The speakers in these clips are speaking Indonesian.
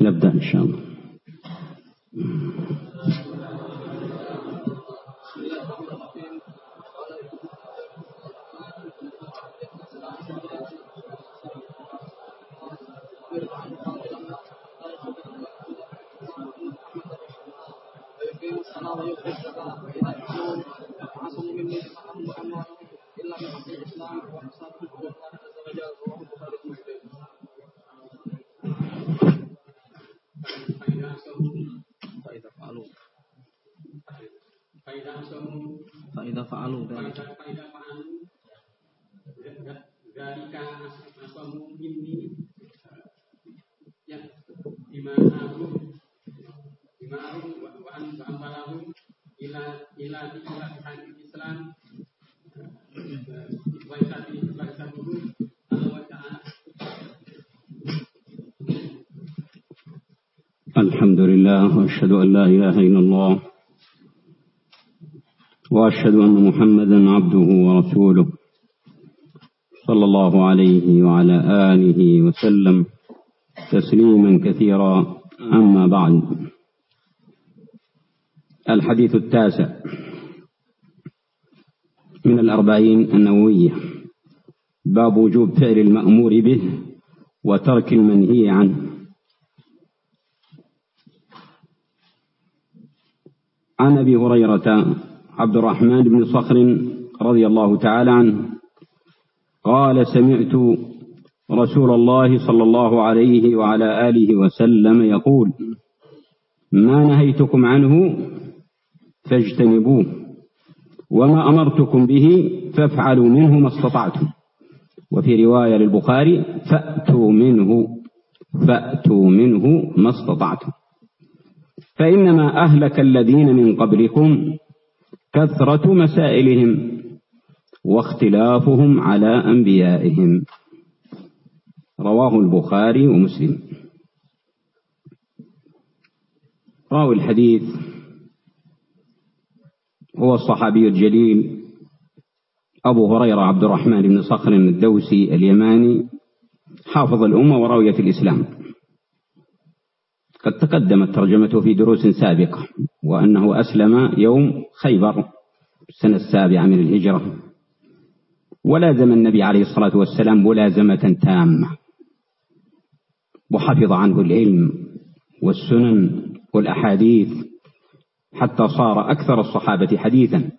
نبدأ إن شاء الله لله وأشهد أن لا إله إلا الله وأشهد أن محمدا عبده ورسوله صلى الله عليه وعلى آله وسلم تسليما كثيرا. أما بعد الحديث التاسع من الأربعين النووية. باب وجوب فعل المأمور به وترك المنهي عنه. عن أبي هريرة عبد الرحمن بن صخر رضي الله تعالى عنه قال سمعت رسول الله صلى الله عليه وعلى آله وسلم يقول ما نهيتكم عنه فاجتنبوه وما أمرتكم به فافعلوا منه ما استطعتم. وفي رواية للبخاري فأتوا منه فأتوا منه ما استطعتم. فإنما أهلك الذين من قبلكم كثرة مسائلهم واختلافهم على أنبيائهم. رواه البخاري ومسلم. راوي الحديث هو الصحابي الجليل أبو هريرة عبد الرحمن بن صخر الدوسي اليماني حافظ الأمة وراوية الإسلام. قد تقدمت ترجمته في دروس سابقة وأنه أسلم يوم خيبر السنة السابعة من الهجرة. ولازم النبي عليه الصلاة والسلام ملازمة تامة. وحفظ عنه العلم والسنن والأحاديث حتى صار أكثر الصحابة حديثا.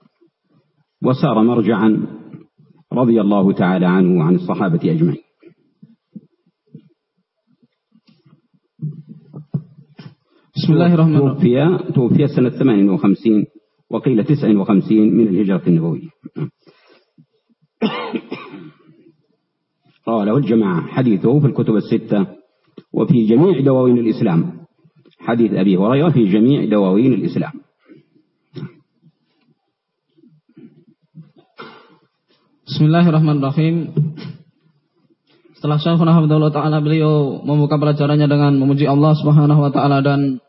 وسار مرجعا رضي الله تعالى عنه وعن الصحابة أجمعين. بسم الله الرحمن الرحيم. توفي توفي سنة 58 وقيل 59 من الهجرة النبوية. روى له الجماعة حديثه في الكتب الستة وفي جميع دواوين الإسلام. حديث أبي هريرة في جميع دواوين الإسلام. Bismillahirrahmanirrahim. Setelah Syekhuna Hafidhullah Ta'ala beliau membuka pelajarannya dengan memuji Allah Subhanahu Wa Ta'ala dan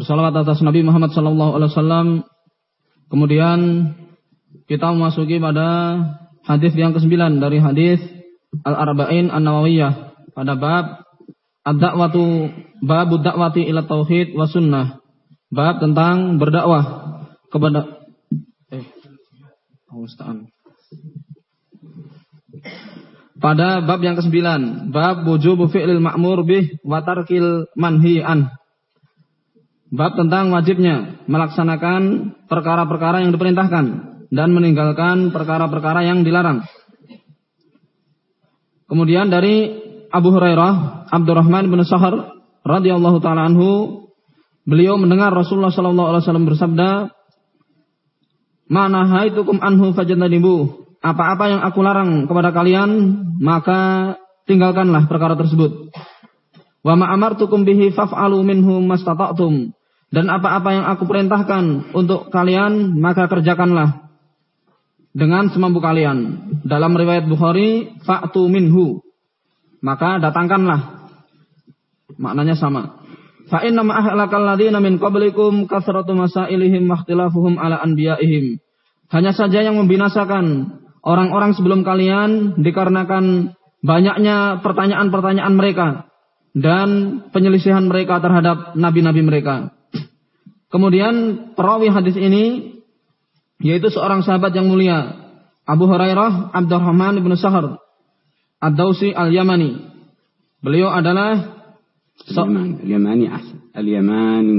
bersalawat atas Nabi Muhammad Sallallahu Alaihi Wasallam. Kemudian kita memasuki pada hadis yang kesembilan dari hadis Al Arba'in An Nawawiyah pada bab ad-da'watu bab dakwati ila tauhid wa sunnah. Bab tentang berdakwah kepada eh pada bab yang kesembilan, bab wujubu fi'lil ma'mur bih wa tarkil manhi an. Bab tentang wajibnya melaksanakan perkara-perkara yang diperintahkan dan meninggalkan perkara-perkara yang dilarang. Kemudian dari Abu Hurairah, Abdurrahman bin Sahar radhiyallahu taala anhu, beliau mendengar Rasulullah sallallahu alaihi wasallam bersabda, "Mana haitukum anhu fajtanibu." Apa-apa yang aku larang kepada kalian, maka tinggalkanlah perkara tersebut. Wa ma amartukum bihi faf'alu minhu mastata'tum. Dan apa-apa yang aku perintahkan untuk kalian, maka kerjakanlah dengan semampu kalian. Dalam riwayat Bukhari, fa'tu minhu. Maka datangkanlah. Maknanya sama. Fa inna ma ahlakal ladina min qablikum kasratu masailihim makhtilafuhum ala anbiya'ihim. Hanya saja yang membinasakan orang-orang sebelum kalian dikarenakan banyaknya pertanyaan-pertanyaan mereka dan penyelisihan mereka terhadap nabi-nabi mereka. Kemudian perawi hadis ini yaitu seorang sahabat yang mulia Abu Hurairah Abdurrahman bin Sahar Ad-Dausi Al-Yamani. Beliau adalah Al-Yamani Al-Yamani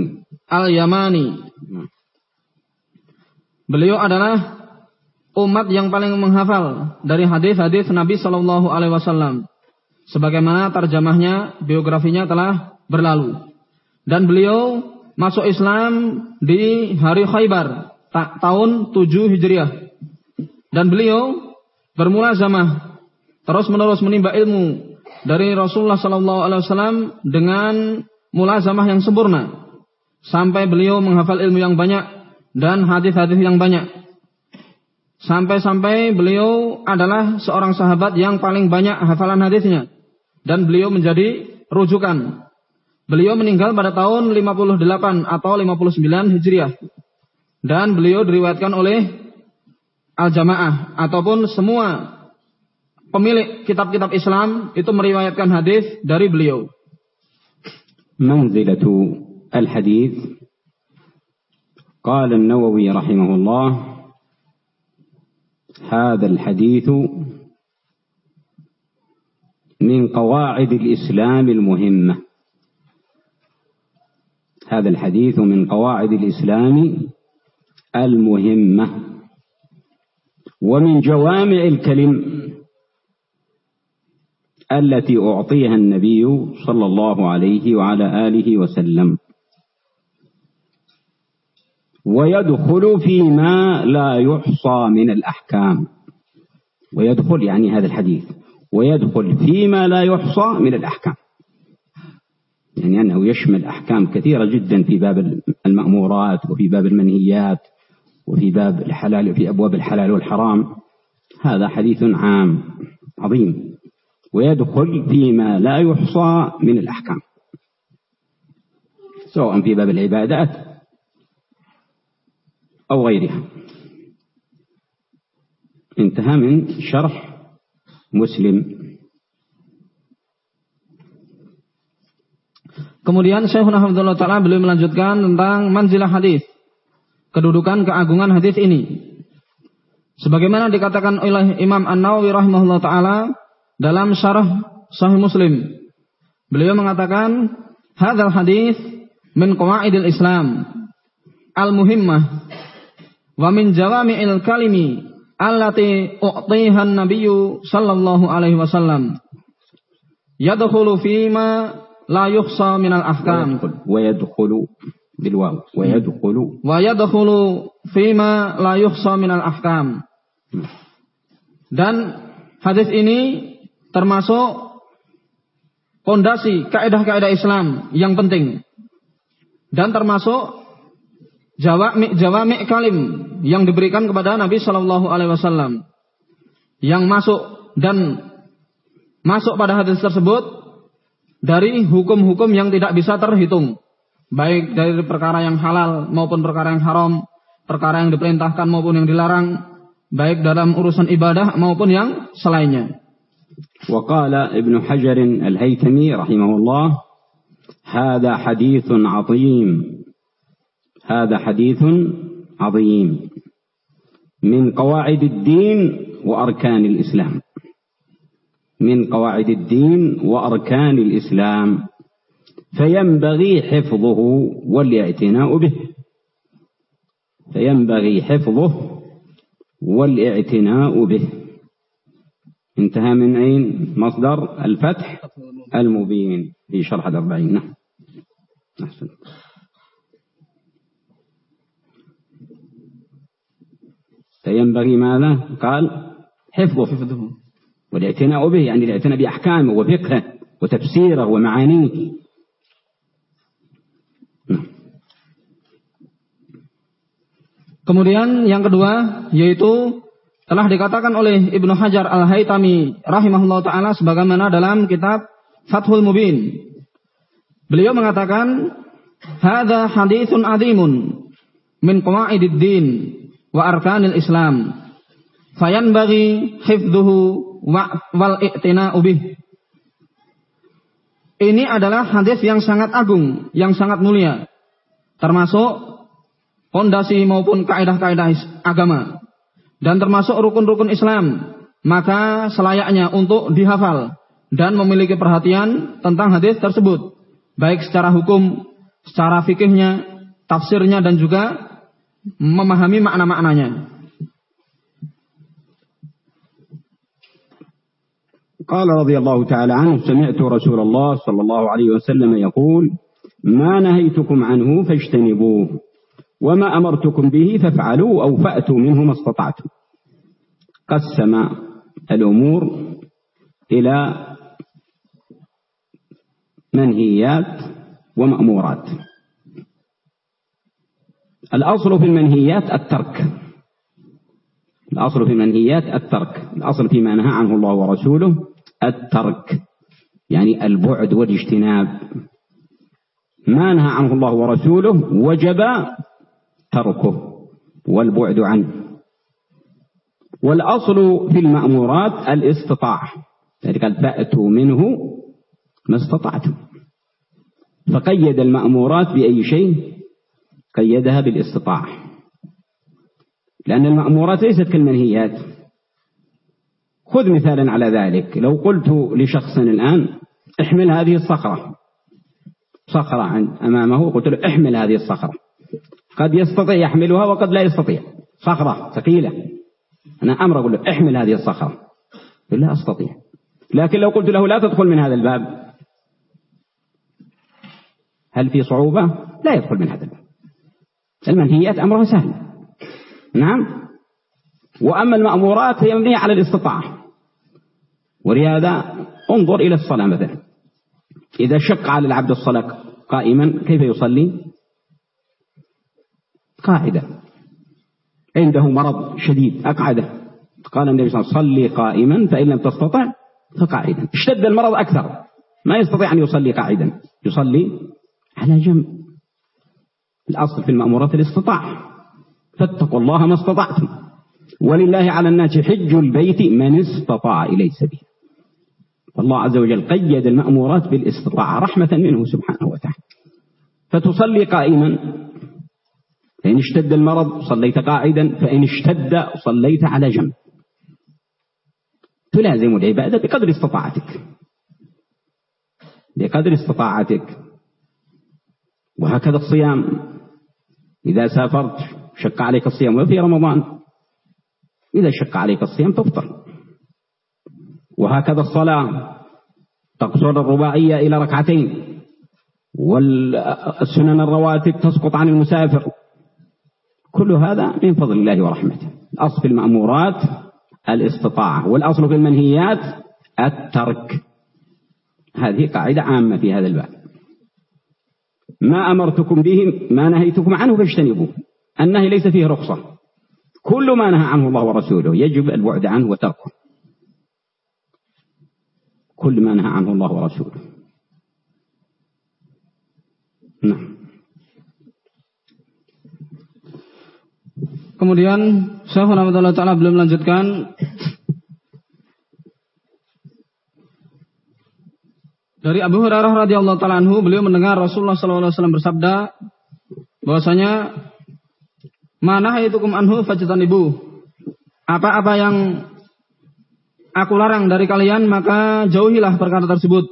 Al-Yamani. Beliau adalah umat yang paling menghafal dari hadis-hadis Nabi Shallallahu Alaihi Wasallam. Sebagaimana terjemahnya, biografinya telah berlalu. Dan beliau masuk Islam di hari Khaybar tahun 7 Hijriah. Dan beliau bermula zamah terus menerus menimba ilmu dari Rasulullah Sallallahu Alaihi Wasallam dengan mulazamah yang sempurna. Sampai beliau menghafal ilmu yang banyak dan hadis-hadis yang banyak. Sampai-sampai beliau adalah seorang sahabat yang paling banyak hafalan hadisnya. Dan beliau menjadi rujukan Beliau meninggal pada tahun 58 atau 59 Hijriah. Dan beliau diriwayatkan oleh Al-Jamaah ataupun semua pemilik kitab-kitab Islam itu meriwayatkan hadis dari beliau. منزلة الحديث قال النووي رحمه الله هذا الحديث من قواعد الإسلام المهمة هذا الحديث من قواعد الإسلام المهمة. ومن جوامع الكلم التي أعطيها النبي صلى الله عليه وعلى آله وسلم. ويدخل فيما لا يحصى من الأحكام. ويدخل يعني هذا الحديث. ويدخل فيما لا يحصى من الأحكام. يعني أنه يشمل أحكام كثيرة جدا في باب المأمورات وفي باب المنهيات وفي باب الحلال وفي أبواب الحلال والحرام. هذا حديث عام عظيم ويدخل فيما لا يحصى من الأحكام سواء في باب العبادات أو غيرها. انتهى من شرح مسلم. Kemudian Syekhul Alhamdulillah Ta'ala beliau melanjutkan tentang manzilah hadis. Kedudukan keagungan hadis ini. Sebagaimana dikatakan oleh Imam An-Nawawi rahimahullah Ta'ala dalam syarah Sahih Muslim. Beliau mengatakan, Hadal hadis min qawaidil Islam al-muhimmah wa min jawami'il kalimi allati u'tihan nabiyyu sallallahu alaihi wasallam yadkhulu fima la yukhsa minal ahkam. Wa yadkhulu bil waw. Wa yadkhulu wa yadkhulu fima la yukhsa minal ahkam. Dan hadis ini termasuk pondasi kaidah-kaidah Islam yang penting. Dan termasuk jawami jawami kalim yang diberikan kepada Nabi Shallallahu Alaihi Wasallam. Yang masuk dan masuk pada hadis tersebut dari hukum-hukum yang tidak bisa terhitung. Baik dari perkara yang halal maupun perkara yang haram, perkara yang diperintahkan maupun yang dilarang, baik dalam urusan ibadah maupun yang selainnya. وقال ابن حجر الهيثمي رحمه الله هذا حديث عظيم هذا حديث عظيم من قواعد الدين وأركان الإسلام من قواعد الدين وأركان الإسلام فينبغي حفظه والاعتناء به. فينبغي حفظه والاعتناء به. انتهى من أين؟ مصدر الفتح المبين في شرح الأربعين. نعم. فينبغي ماذا؟ قال حفظه. والاعتناء به يعني الاعتناء بأحكامه وفقهه وتفسيره ومعانيه Kemudian yang kedua yaitu telah dikatakan oleh Ibnu Hajar Al-Haytami rahimahullah taala sebagaimana dalam kitab Fathul Mubin. Beliau mengatakan, "Hadza haditsun azimun min qawaidid din wa arkanil Islam." Fayanbaghi hifdhuhu wal i'tina'u bih. ini adalah hadis yang sangat agung, yang sangat mulia. Termasuk fondasi maupun kaidah-kaidah agama. Dan termasuk rukun-rukun Islam. Maka selayaknya untuk dihafal dan memiliki perhatian tentang hadis tersebut. Baik secara hukum, secara fikihnya, tafsirnya dan juga memahami makna-maknanya. قال رضي الله تعالى عنه سمعت رسول الله صلى الله عليه وسلم يقول ما نهيتكم عنه فاجتنبوه وما أمرتكم به فافعلوا أو فأتوا منه ما استطعتم. قسم الأمور إلى منهيات ومأمورات. الأصل في المنهيات الترك. الأصل في المنهيات الترك. الأصل فيما نهى عنه الله ورسوله. الترك يعني البعد والاجتناب. ما نهى عنه الله ورسوله وجب تركه والبعد عنه. والأصل في المأمورات الاستطاعة يعني قال فأتوا منه ما استطعتم. فقيد المأمورات بأي شيء؟ قيدها بالاستطاعة. لأن المأمورات ليست كالمنهيات. خذ مثالا على ذلك. لو قلت لشخص الآن احمل هذه الصخرة. صخرة أمامه قلت له احمل هذه الصخرة. قد يستطيع يحملها وقد لا يستطيع. صخرة ثقيلة. أنا أمر أقول له احمل هذه الصخرة. يقول لا أستطيع. لكن لو قلت له لا تدخل من هذا الباب. هل في صعوبة؟ لا يدخل من هذا الباب. المنهيات أمرها سهل. نعم. وأما المأمورات هي مبنية على الاستطاعة. ولهذا انظر إلى الصلاة مثلا. إذا شق على العبد الصلاة قائما كيف يصلي؟ قاعدة. عنده مرض شديد أقعدة. قال النبي صلى الله عليه وسلم صلي قائما فإن لم تستطع فقاعدا. اشتد المرض أكثر. ما يستطيع أن يصلي قاعدا. يصلي على جنب. الأصل في المأمورات الاستطاعة. فاتقوا الله ما استطعتم. ولله على الناس حج البيت من استطاع إليه سبيل. الله عز وجل قيد المأمورات بالاستطاعة رحمة منه سبحانه وتعالى. فتصلي قائما. فإن اشتد المرض صليت قاعدا فإن اشتد صليت على جنب. تلازم العبادة بقدر استطاعتك. بقدر استطاعتك. وهكذا الصيام. إذا سافرت شق عليك الصيام وفي رمضان. إذا شق عليك الصيام تفطر وهكذا الصلاة. تقصر الرباعية إلى ركعتين. والسنن الرواتب تسقط عن المسافر. كل هذا من فضل الله ورحمته. الأصل في المأمورات الاستطاعة والأصل في المنهيات الترك. هذه قاعدة عامة في هذا الباب. ما أمرتكم به ما نهيتكم عنه فاجتنبوه. النهي ليس فيه رخصة. كل ما نهى عنه الله ورسوله يجب البعد عنه وتركه. كل ما نهى عنه الله ورسوله نعم Kemudian Syekh Muhammad Ta'ala belum melanjutkan Dari Abu Hurairah radhiyallahu taala anhu beliau mendengar Rasulullah sallallahu alaihi wasallam bersabda bahwasanya mana haitukum anhu fajtanibu. Apa-apa yang aku larang dari kalian maka jauhilah perkara tersebut.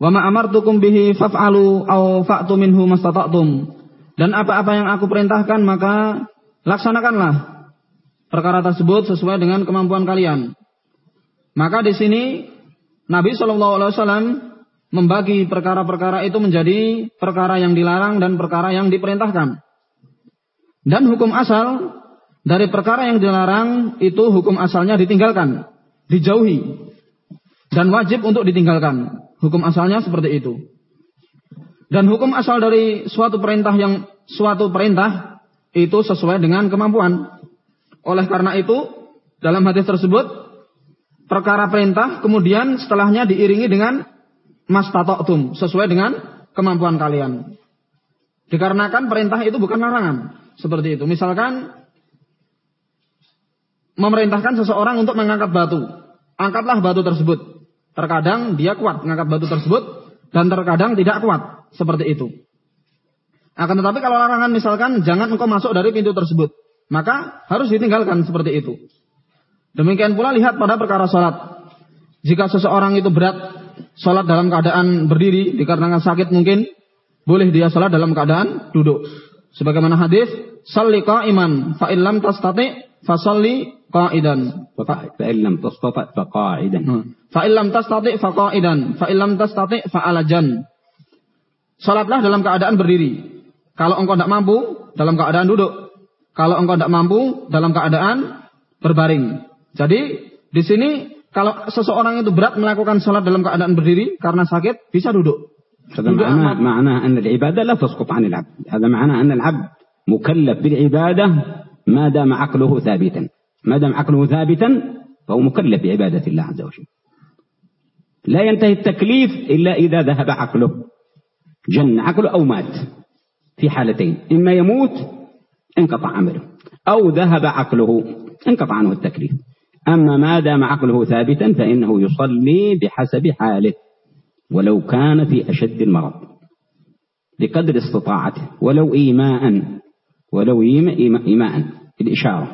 Wa ma amartukum bihi faf'alu aw fa'tu minhu mastata'tum. Dan apa-apa yang aku perintahkan maka laksanakanlah perkara tersebut sesuai dengan kemampuan kalian. Maka di sini Nabi Shallallahu Alaihi Wasallam membagi perkara-perkara itu menjadi perkara yang dilarang dan perkara yang diperintahkan. Dan hukum asal dari perkara yang dilarang itu hukum asalnya ditinggalkan, dijauhi, dan wajib untuk ditinggalkan. Hukum asalnya seperti itu. Dan hukum asal dari suatu perintah yang suatu perintah itu sesuai dengan kemampuan. Oleh karena itu, dalam hadis tersebut perkara perintah kemudian setelahnya diiringi dengan mastatoktum sesuai dengan kemampuan kalian. Dikarenakan perintah itu bukan larangan. Seperti itu. Misalkan memerintahkan seseorang untuk mengangkat batu. Angkatlah batu tersebut. Terkadang dia kuat mengangkat batu tersebut, dan terkadang tidak kuat seperti itu. Akan tetapi kalau larangan misalkan jangan engkau masuk dari pintu tersebut, maka harus ditinggalkan seperti itu. Demikian pula lihat pada perkara sholat. Jika seseorang itu berat sholat dalam keadaan berdiri dikarenakan sakit mungkin, boleh dia sholat dalam keadaan duduk. Sebagaimana hadis, salli qa'iman fa illam tastati fa salli qa'idan. Fa illam tastati fa qa'idan. Fa illam tastati fa qa'idan, fa illam tastati fa alajan. Salatlah dalam keadaan berdiri. Kalau engkau tidak mampu, dalam keadaan duduk. Kalau engkau tidak mampu, dalam keadaan berbaring. Jadi, di sini kalau seseorang itu berat melakukan sholat dalam keadaan berdiri karena sakit, bisa duduk. هذا معناه معناه أن العبادة لا تسقط عن العبد هذا معناه أن العبد مكلف بالعبادة ما دام عقله ثابتا ما دام عقله ثابتا فهو مكلف بعبادة الله عز وجل. لا ينتهي التكليف إلا إذا ذهب عقله. جن عقله أو مات في حالتين إما يموت انقطع عمله أو ذهب عقله انقطع عنه التكليف. أما ما دام عقله ثابتا فإنه يصلي بحسب حاله ولو كان في أشد المرض بقدر استطاعته ولو إيماء ولو إيماء, الإشارة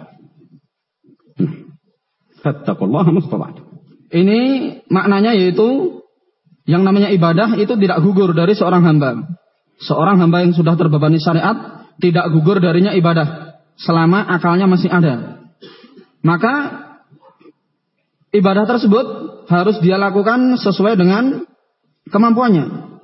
فاتقوا الله ما استطعتم Ini maknanya yaitu yang namanya ibadah itu tidak gugur dari seorang hamba. Seorang hamba yang sudah terbebani syariat tidak gugur darinya ibadah selama akalnya masih ada. Maka ibadah tersebut harus dia lakukan sesuai dengan kemampuannya.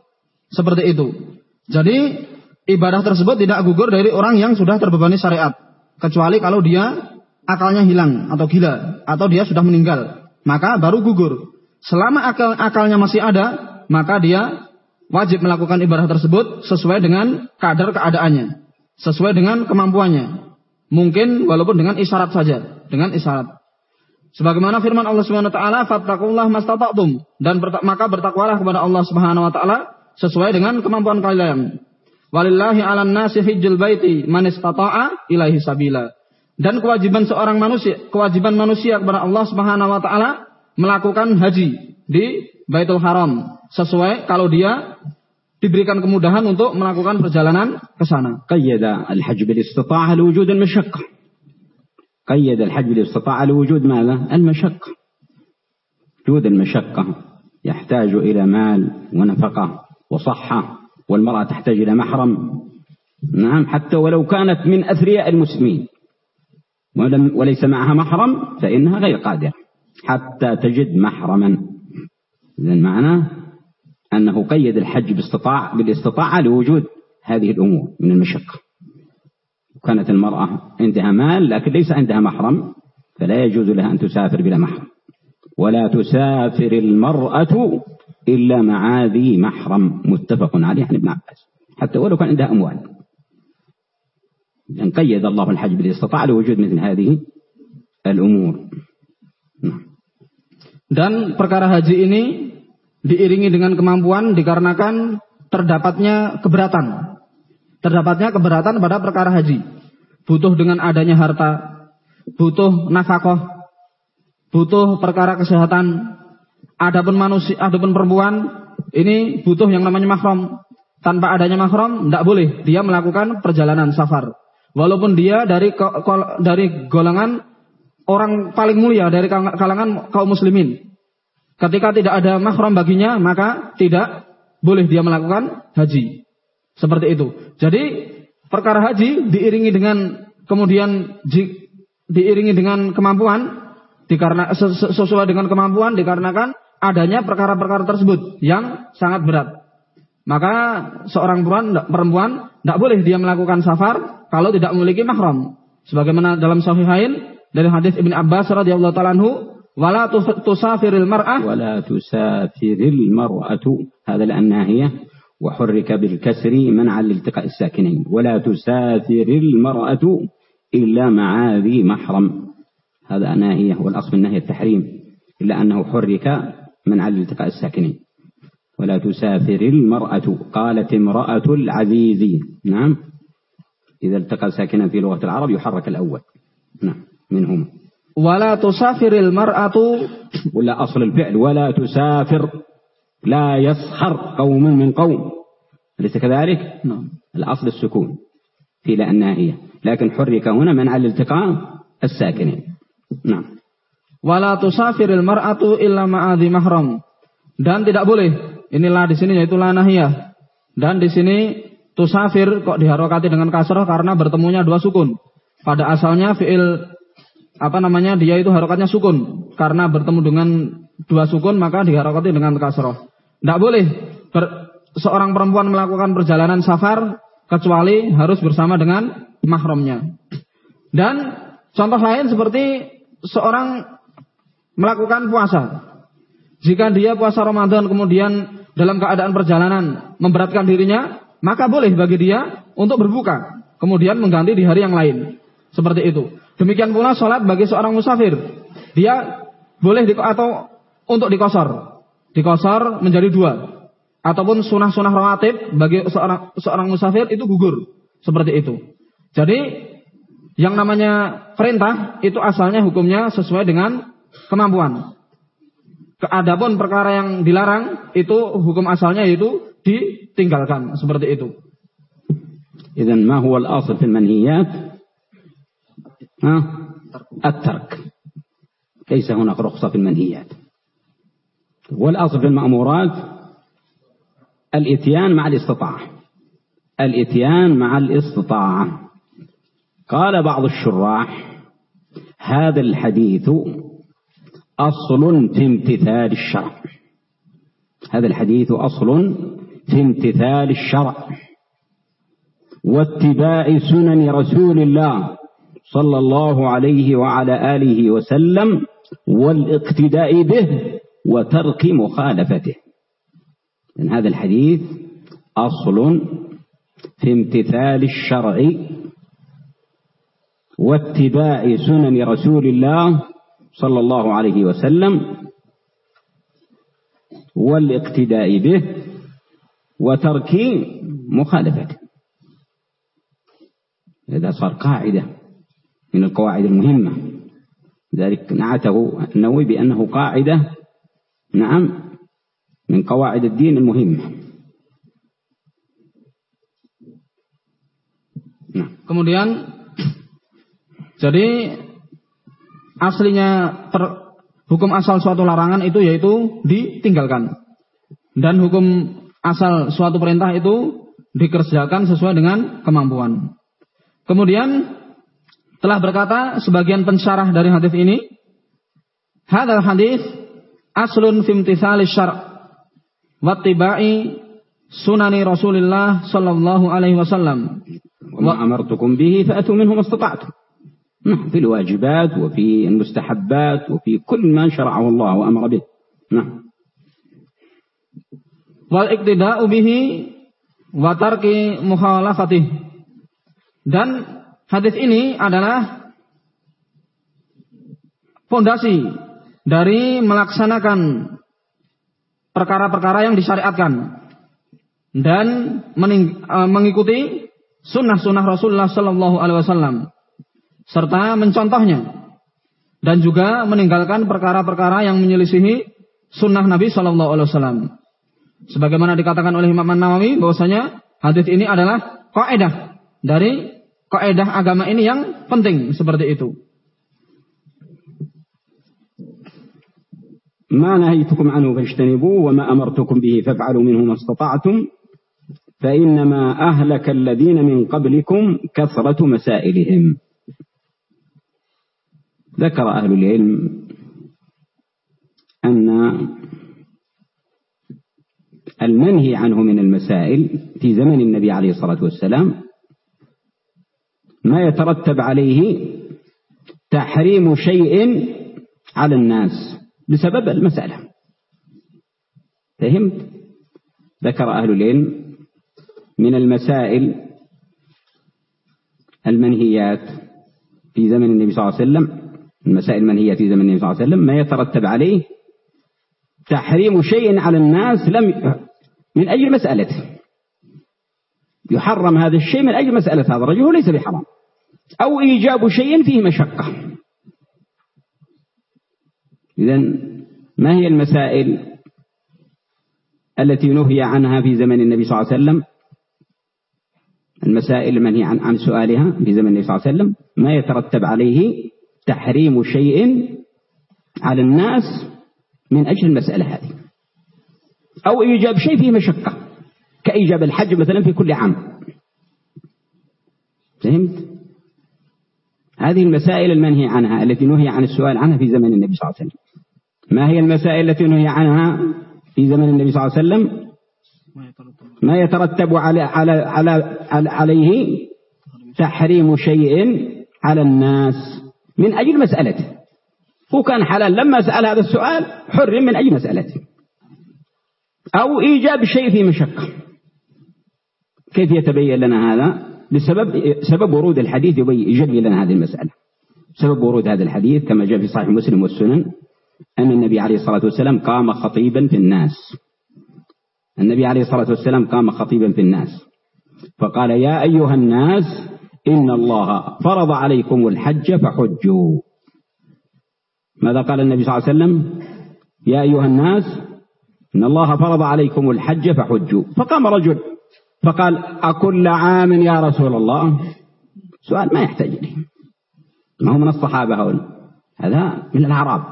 Seperti itu. Jadi ibadah tersebut tidak gugur dari orang yang sudah terbebani syariat. Kecuali kalau dia akalnya hilang atau gila atau dia sudah meninggal, maka baru gugur. Selama akal akalnya masih ada, maka dia wajib melakukan ibadah tersebut sesuai dengan kadar keadaannya, sesuai dengan kemampuannya. Mungkin walaupun dengan isyarat saja, dengan isyarat. Sebagaimana firman Allah Subhanahu wa taala, "Fattaqullaha mastata'tum." Dan maka bertakwalah kepada Allah Subhanahu wa taala sesuai dengan kemampuan kalian. Walillahi 'alan nasi hijjul baiti man istata'a ilaihi sabila. Dan kewajiban seorang manusia, kewajiban manusia kepada Allah Subhanahu wa taala melakukan haji di Baitul Haram sesuai kalau dia diberikan kemudahan untuk melakukan perjalanan ke sana. قيد الحج بالاستطاعة لوجود المشقة قيد الحج بالاستطاعة لوجود ماذا؟ المشقة وجود المشقة يحتاج إلى مال ونفقة وصحة والمرأة تحتاج إلى محرم. نعم حتى ولو كانت من أثرياء المسلمين. وليس معها محرم فإنها غير قادرة. حتى تجد محرما. إذا معناه أنه قيد الحج باستطاع بالاستطاعة لوجود هذه الأمور من المشقة. كانت المرأة عندها مال لكن ليس عندها محرم فلا يجوز لها أن تسافر بلا محرم. ولا تسافر المرأة إلا مع ذي محرم متفق عليه عن ابن عباس حتى ولو كان عندها أموال أن قيد الله الحج بالاستطاعة لوجود مثل هذه الأمور Dan perkara haji ini diiringi dengan kemampuan dikarenakan terdapatnya keberatan. Terdapatnya keberatan pada perkara haji. Butuh dengan adanya harta, butuh nafkah, butuh perkara kesehatan. Adapun manusia, adapun perempuan ini butuh yang namanya mahram. Tanpa adanya mahram tidak boleh dia melakukan perjalanan safar. Walaupun dia dari dari golongan orang paling mulia dari kalangan kaum muslimin. Ketika tidak ada mahram baginya, maka tidak boleh dia melakukan haji. Seperti itu. Jadi perkara haji diiringi dengan kemudian diiringi dengan kemampuan dikarena sesuai dengan kemampuan dikarenakan adanya perkara-perkara tersebut yang sangat berat. Maka seorang perempuan perempuan tidak boleh dia melakukan safar kalau tidak memiliki mahram. Sebagaimana dalam sahihain dari hadis Ibn Abbas radhiyallahu taala anhu wala tusafiril mar'ah ولا تسافر المرأة هذا لأن ناهية وحرك بالكسر منعا لالتقاء الساكنين ولا تسافر المرأة إلا مع ذي محرم هذا ناهية والأصل النهي التحريم إلا أنه حرك منعا لالتقاء الساكنين. ولا تسافر المرأة قالت امرأة العزيز نعم. إذا التقى ساكنا في لغة العرب يحرك الأول. نعم منهم ولا تسافر المرأة. ولا أصل الفعل ولا تسافر. لا يسخر قوم من قوم. أليس كذلك؟ نعم. الأصل السكون في لا الناهية. لكن حرك هنا منع الالتقاء الساكنين. Nah. Wala tusafiril mar'atu illa ma'adhi mahram. Dan tidak boleh. Inilah di sini yaitu lanahiyah. Dan di sini tusafir kok diharokati dengan kasroh karena bertemunya dua sukun. Pada asalnya fi'il apa namanya dia itu harokatnya sukun. Karena bertemu dengan dua sukun maka diharokati dengan kasroh. Tidak boleh ber, seorang perempuan melakukan perjalanan safar kecuali harus bersama dengan mahramnya. Dan contoh lain seperti seorang melakukan puasa. Jika dia puasa Ramadan kemudian dalam keadaan perjalanan memberatkan dirinya, maka boleh bagi dia untuk berbuka, kemudian mengganti di hari yang lain. Seperti itu. Demikian pula sholat bagi seorang musafir. Dia boleh di, atau untuk dikosor. Dikosor menjadi dua. Ataupun sunah-sunah rawatib bagi seorang, seorang musafir itu gugur. Seperti itu. Jadi yang namanya perintah itu asalnya hukumnya sesuai dengan kemampuan. Adapun perkara yang dilarang itu hukum asalnya itu ditinggalkan seperti itu. إذا ما هو الأصل في المنهيات؟ ها؟ الترك. ليس هناك رخصة في المنهيات. والأصل في المأمورات الإتيان مع الاستطاعة. الإتيان مع الاستطاعة. قال بعض الشراح هذا الحديث أصل في امتثال الشرع. هذا الحديث أصل في امتثال الشرع. واتباع سنن رسول الله صلى الله عليه وعلى آله وسلم والاقتداء به وترك مخالفته. من هذا الحديث أصل في امتثال الشرع واتباع سنن رسول الله صلى الله عليه وسلم والاقتداء به وترك مخالفته. هذا صار قاعدة من القواعد المهمة. لذلك نعته النووي بأنه قاعدة نعم من قواعد الدين المهمة. نعم. Kemudian jadi aslinya ter, hukum asal suatu larangan itu yaitu ditinggalkan. Dan hukum asal suatu perintah itu dikerjakan sesuai dengan kemampuan. Kemudian telah berkata sebagian pensyarah dari hadis ini, hadal hadis aslun fimtithali syar' wattiba'i sunani Rasulullah sallallahu alaihi wasallam. Wa amartukum bihi fa'atu minhu mastata'tum. نعم في الواجبات وفي المستحبات وفي كل ما شرعه الله وأمر به نعم والاقتداء به وترك مخالفته dan hadis ini adalah fondasi dari melaksanakan perkara-perkara yang disyariatkan dan eh, mengikuti sunnah-sunnah Rasulullah Sallallahu Alaihi Wasallam serta mencontohnya dan juga meninggalkan perkara-perkara yang menyelisihi sunnah Nabi Shallallahu Alaihi Wasallam. Sebagaimana dikatakan oleh Imam Nawawi bahwasanya hadis ini adalah kaidah dari kaidah agama ini yang penting seperti itu. ما نهيتكم عنه فاجتنبوه وما أمرتكم به فافعلوا منه ما استطعتم فإنما أهلك الذين من قبلكم كثرة مسائلهم ذكر أهل العلم أن المنهي عنه من المسائل في زمن النبي عليه الصلاة والسلام ما يترتب عليه تحريم شيء على الناس بسبب المسألة. فهمت؟ ذكر أهل العلم من المسائل المنهيات في زمن النبي صلى الله عليه وسلم المسائل المنهية في زمن النبي صلى الله عليه وسلم ما يترتب عليه تحريم شيء على الناس لم من أجل مسألته يحرم هذا الشيء من أجل مسألة هذا الرجل وليس بحرام. أو إيجاب شيء فيه مشقة. إذا ما هي المسائل التي نهي عنها في زمن النبي صلى الله عليه وسلم؟ المسائل المنهي عن عن سؤالها في زمن النبي صلى الله عليه وسلم ما يترتب عليه تحريم شيء على الناس من أجل المسألة هذه. أو إيجاب شيء فيه مشقة كإيجاب الحج مثلا في كل عام. فهمت؟ هذه المسائل المنهي عنها التي نهي عن السؤال عنها في زمن النبي صلى الله عليه وسلم. ما هي المسائل التي نهي عنها في زمن النبي صلى الله عليه وسلم؟ ما يترتب على على على, عليه تحريم شيء على الناس. من أجل مسألته هو كان حلال. لما سأل هذا السؤال حرم من أجل مسألته أو إيجاب شيء في مشقة. كيف يتبين لنا هذا؟ بسبب سبب ورود الحديث يجلي لنا هذه المسألة. سبب ورود هذا الحديث كما جاء في صحيح مسلم والسنن أن النبي عليه الصلاة والسلام قام خطيبا في الناس. النبي عليه الصلاة والسلام قام خطيبا في الناس. فقال يا أيها الناس إن الله فرض عليكم الحج فحجوا. ماذا قال النبي صلى الله عليه وسلم؟ يا أيها الناس إن الله فرض عليكم الحج فحجوا. فقام رجل فقال أكل عام يا رسول الله؟ سؤال ما يحتاج إليه. ما هو من الصحابة هؤلاء؟ هذا من الأعراب.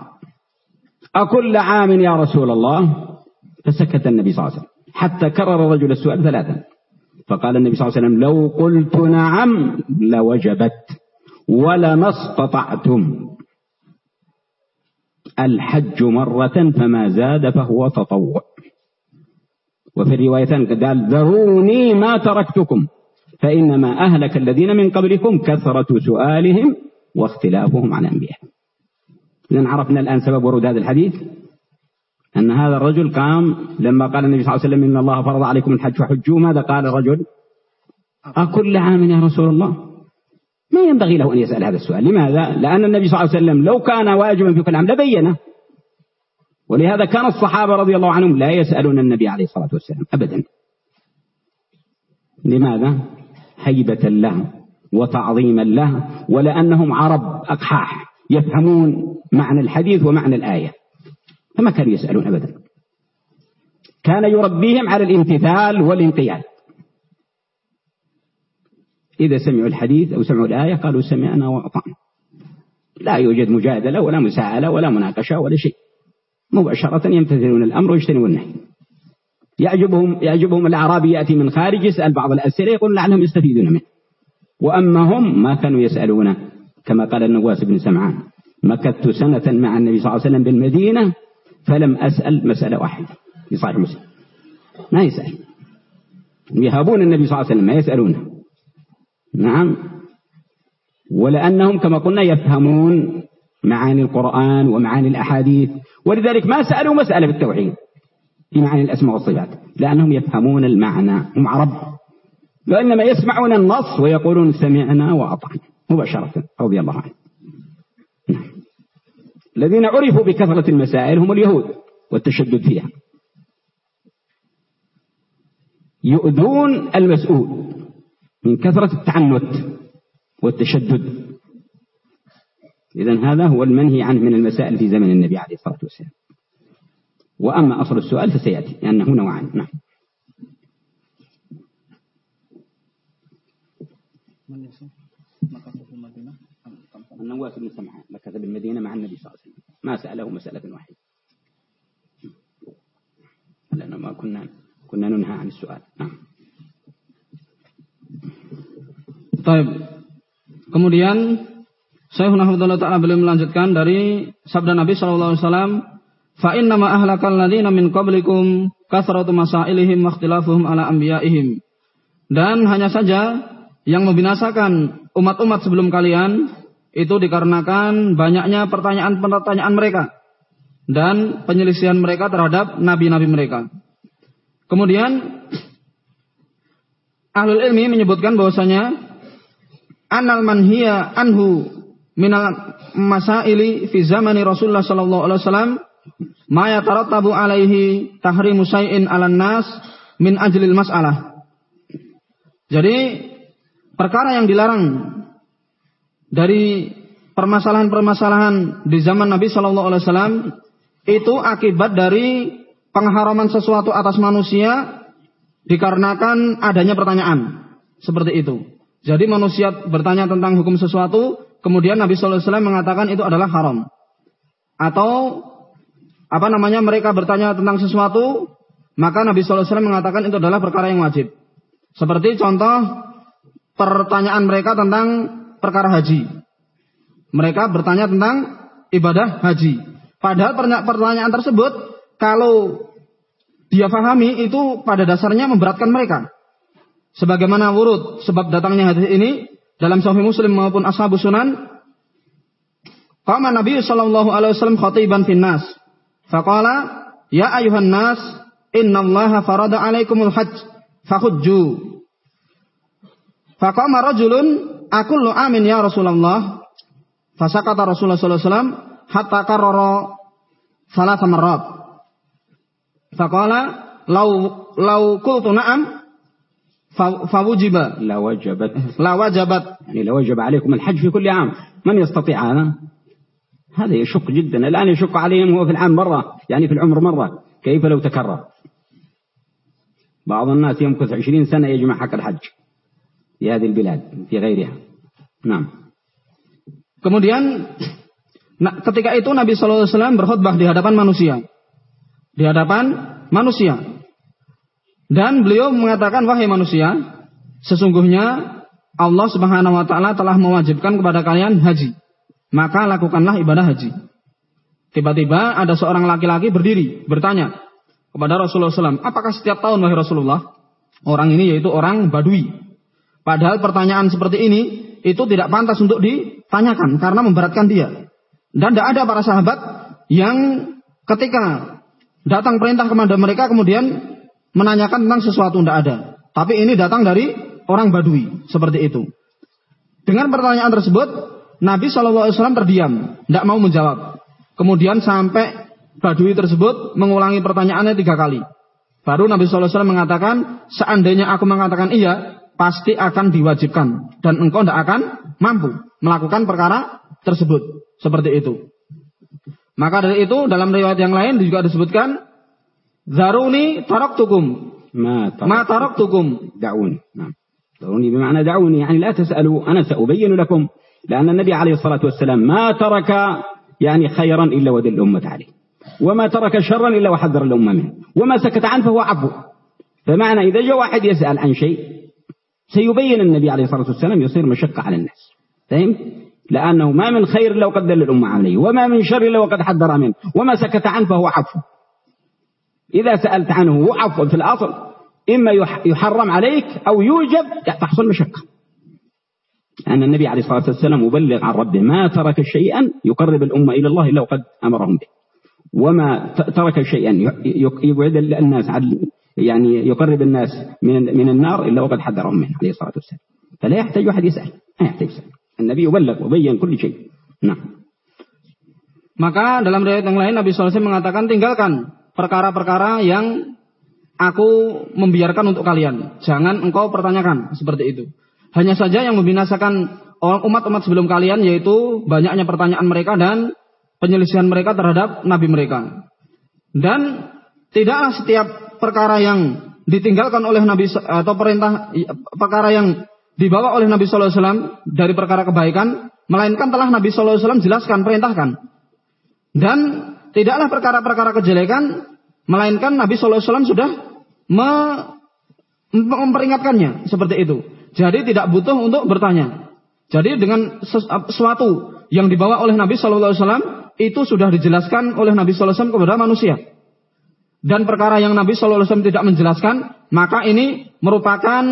أكل عام يا رسول الله؟ فسكت النبي صلى الله عليه وسلم. حتى كرر الرجل السؤال ثلاثا. فقال النبي صلى الله عليه وسلم لو قلت نعم لوجبت ولما استطعتم الحج مرة فما زاد فهو تطوع. وفي الروايتين قال ذروني ما تركتكم فإنما أهلك الذين من قبلكم كثرة سؤالهم واختلافهم عن أنبيائهم إذن عرفنا الآن سبب ورود هذا الحديث. أن هذا الرجل قام لما قال النبي صلى الله عليه وسلم إن الله فرض عليكم الحج فحجوا ماذا قال الرجل؟ أكل عام يا رسول الله ما ينبغي له أن يسأل هذا السؤال. لماذا؟ لأن النبي صلى الله عليه وسلم لو كان واجبا في كل عام لبينه. ولهذا كان الصحابة رضي الله عنهم لا يسألون النبي عليه الصلاة والسلام أبدا. لماذا؟ هيبة له وتعظيما له ولأنهم عرب أقحاح يفهمون معنى الحديث ومعنى الآية. فما كانوا يسألون أبدا. كان يربيهم على الامتثال والانقياد. إذا سمعوا الحديث أو سمعوا الآية قالوا سمعنا وأطعنا. لا يوجد مجادلة ولا مساءلة ولا مناقشة ولا شيء. مباشرة يمتثلون الأمر ويجتنبون النهي. يعجبهم يعجبهم الأعرابي يأتي من خارج يسأل بعض الأسئلة يقول لعلهم يستفيدون منه. وأما هم ما كانوا يسألون كما قال النواس بن سمعان. مكثت سنة مع النبي صلى الله عليه وسلم بالمدينة فلم أسأل مسألة واحدة في صحيح مسلم. ما يسأل. يهابون النبي صلى الله عليه وسلم ما يسألونه. نعم. ولأنهم كما قلنا يفهمون معاني القرآن ومعاني الأحاديث ولذلك ما سألوا مسألة في التوحيد في معاني الأسماء والصفات لأنهم يفهمون المعنى هم عرب. وإنما يسمعون النص ويقولون سمعنا وأطعنا مباشرة رضي الله عنه. نعم. الذين عرفوا بكثرة المسائل هم اليهود والتشدد فيها. يؤذون المسؤول من كثرة التعنت والتشدد. إذا هذا هو المنهي عنه من المسائل في زمن النبي عليه الصلاة والسلام. وأما أصل السؤال فسيأتي لأنه نوعان. نعم. النواس بن سمعان مكث بالمدينة مع النبي صلى الله عليه وسلم ما سأله مسألة واحدة لأنه ما كنا كنا ننهى عن السؤال نعم طيب kemudian Syekhuna Hafidhullah Ta'ala beliau melanjutkan dari sabda Nabi Sallallahu Alaihi Wasallam Fa inna ma ahlakal ladina min qablikum kathratu masailihim wa ikhtilafuhum ala anbiya'ihim dan hanya saja yang membinasakan umat-umat sebelum kalian itu dikarenakan banyaknya pertanyaan-pertanyaan mereka dan penyelisihan mereka terhadap nabi-nabi mereka. Kemudian ahlul ilmi menyebutkan bahwasanya anal manhiya anhu minal masaili fi zamani Rasulullah sallallahu alaihi wasallam ma yatarattabu alaihi tahrimu syai'in 'alan nas min ajlil mas'alah. Jadi perkara yang dilarang dari permasalahan-permasalahan di zaman Nabi sallallahu alaihi wasallam itu akibat dari pengharaman sesuatu atas manusia dikarenakan adanya pertanyaan. Seperti itu. Jadi manusia bertanya tentang hukum sesuatu, kemudian Nabi Sallallahu Alaihi Wasallam mengatakan itu adalah haram. Atau apa namanya mereka bertanya tentang sesuatu, maka Nabi Sallallahu Alaihi Wasallam mengatakan itu adalah perkara yang wajib. Seperti contoh pertanyaan mereka tentang perkara haji. Mereka bertanya tentang ibadah haji. Padahal pertanyaan tersebut kalau dia fahami itu pada dasarnya memberatkan mereka. Sebagaimana wurud sebab datangnya hadis ini dalam Sahih Muslim maupun Ashabu Sunan. Qama Nabi sallallahu alaihi wasallam khatiban finnas. Faqala, "Ya ayuhan nas, innallaha farada alaikumul hajj, fakhujju." Faqama rajulun akullu amin ya Rasulullah. Fasakata Rasulullah sallallahu alaihi wasallam hatta karrara salah marrat. Faqala lau lau qultu na'am فوجب لا وجبت لا وجبت يعني لو وجب عليكم الحج في كل عام. من يستطيع هذا؟ هذا يشق جدا. الآن يشق عليهم هو في العام مرة يعني في العمر مرة. كيف لو تكرر؟ بعض الناس يمكث عشرين سنة يجمع حق الحج. في هذه البلاد في غيرها نعم Kemudian nah, ketika itu Nabi Shallallahu Alaihi Wasallam berkhutbah di hadapan manusia, di hadapan manusia, dan beliau mengatakan wahai manusia, sesungguhnya Allah Subhanahu Wa Taala telah mewajibkan kepada kalian haji, maka lakukanlah ibadah haji. Tiba-tiba ada seorang laki-laki berdiri bertanya kepada Rasulullah SAW, apakah setiap tahun wahai Rasulullah? Orang ini yaitu orang Badui, Padahal pertanyaan seperti ini itu tidak pantas untuk ditanyakan karena memberatkan dia. Dan tidak ada para sahabat yang ketika datang perintah kepada mereka kemudian menanyakan tentang sesuatu tidak ada. Tapi ini datang dari orang Badui seperti itu. Dengan pertanyaan tersebut Nabi Wasallam terdiam, tidak mau menjawab. Kemudian sampai Badui tersebut mengulangi pertanyaannya tiga kali. Baru Nabi Wasallam mengatakan, seandainya aku mengatakan iya, pasti akan diwajibkan dan engkau tidak akan mampu melakukan perkara tersebut seperti itu. Maka dari itu dalam riwayat yang lain juga disebutkan zaruni taraktukum ما ترك ma taraktukum دعوني نعم دعوني بمعنى دعوني يعني لا تسألوا أنا سأبين لكم لأن النبي عليه الصلاة والسلام ما ترك يعني خيرا إلا ودل الأمة عليه وما ترك شرا إلا وحذر الأمة منه وما سكت عنه فهو عفو فمعنى إذا جاء واحد يسأل عن شيء سيبين النبي عليه الصلاة والسلام يصير مشقة على الناس. فهم؟ لأنه ما من خير إلا وقد دل الأمة عليه وما من شر إلا وقد حذر منه وما سكت عنه فهو عفو. إذا سألت عنه هو عفو في الأصل إما يحرم عليك أو يوجب تحصل مشقة. أن النبي عليه الصلاة والسلام مبلغ عن ربه ما ترك شيئا يقرب الأمة إلى الله إلا وقد أمرهم به. وما ترك شيئا يبعد الناس عن يعني يقرب الناس من من النار إلا وقد حذرهم منه عليه الصلاة والسلام فلا يحتاج أحد يسأل ما يحتاج يسأل النبي يبلغ وبين كل شيء نعم Maka dalam riwayat yang lain Nabi SAW mengatakan tinggalkan perkara-perkara yang aku membiarkan untuk kalian. Jangan engkau pertanyakan seperti itu. Hanya saja yang membinasakan umat-umat sebelum kalian yaitu banyaknya pertanyaan mereka dan penyelisihan mereka terhadap nabi mereka. Dan tidaklah setiap perkara yang ditinggalkan oleh Nabi atau perintah perkara yang dibawa oleh Nabi Shallallahu Alaihi Wasallam dari perkara kebaikan, melainkan telah Nabi Shallallahu Alaihi Wasallam jelaskan, perintahkan. Dan tidaklah perkara-perkara kejelekan, melainkan Nabi Shallallahu Alaihi Wasallam sudah me memperingatkannya seperti itu. Jadi tidak butuh untuk bertanya. Jadi dengan sesuatu yang dibawa oleh Nabi Shallallahu Alaihi Wasallam itu sudah dijelaskan oleh Nabi Shallallahu Alaihi Wasallam kepada manusia. Dan perkara yang Nabi Shallallahu Alaihi Wasallam tidak menjelaskan, maka ini merupakan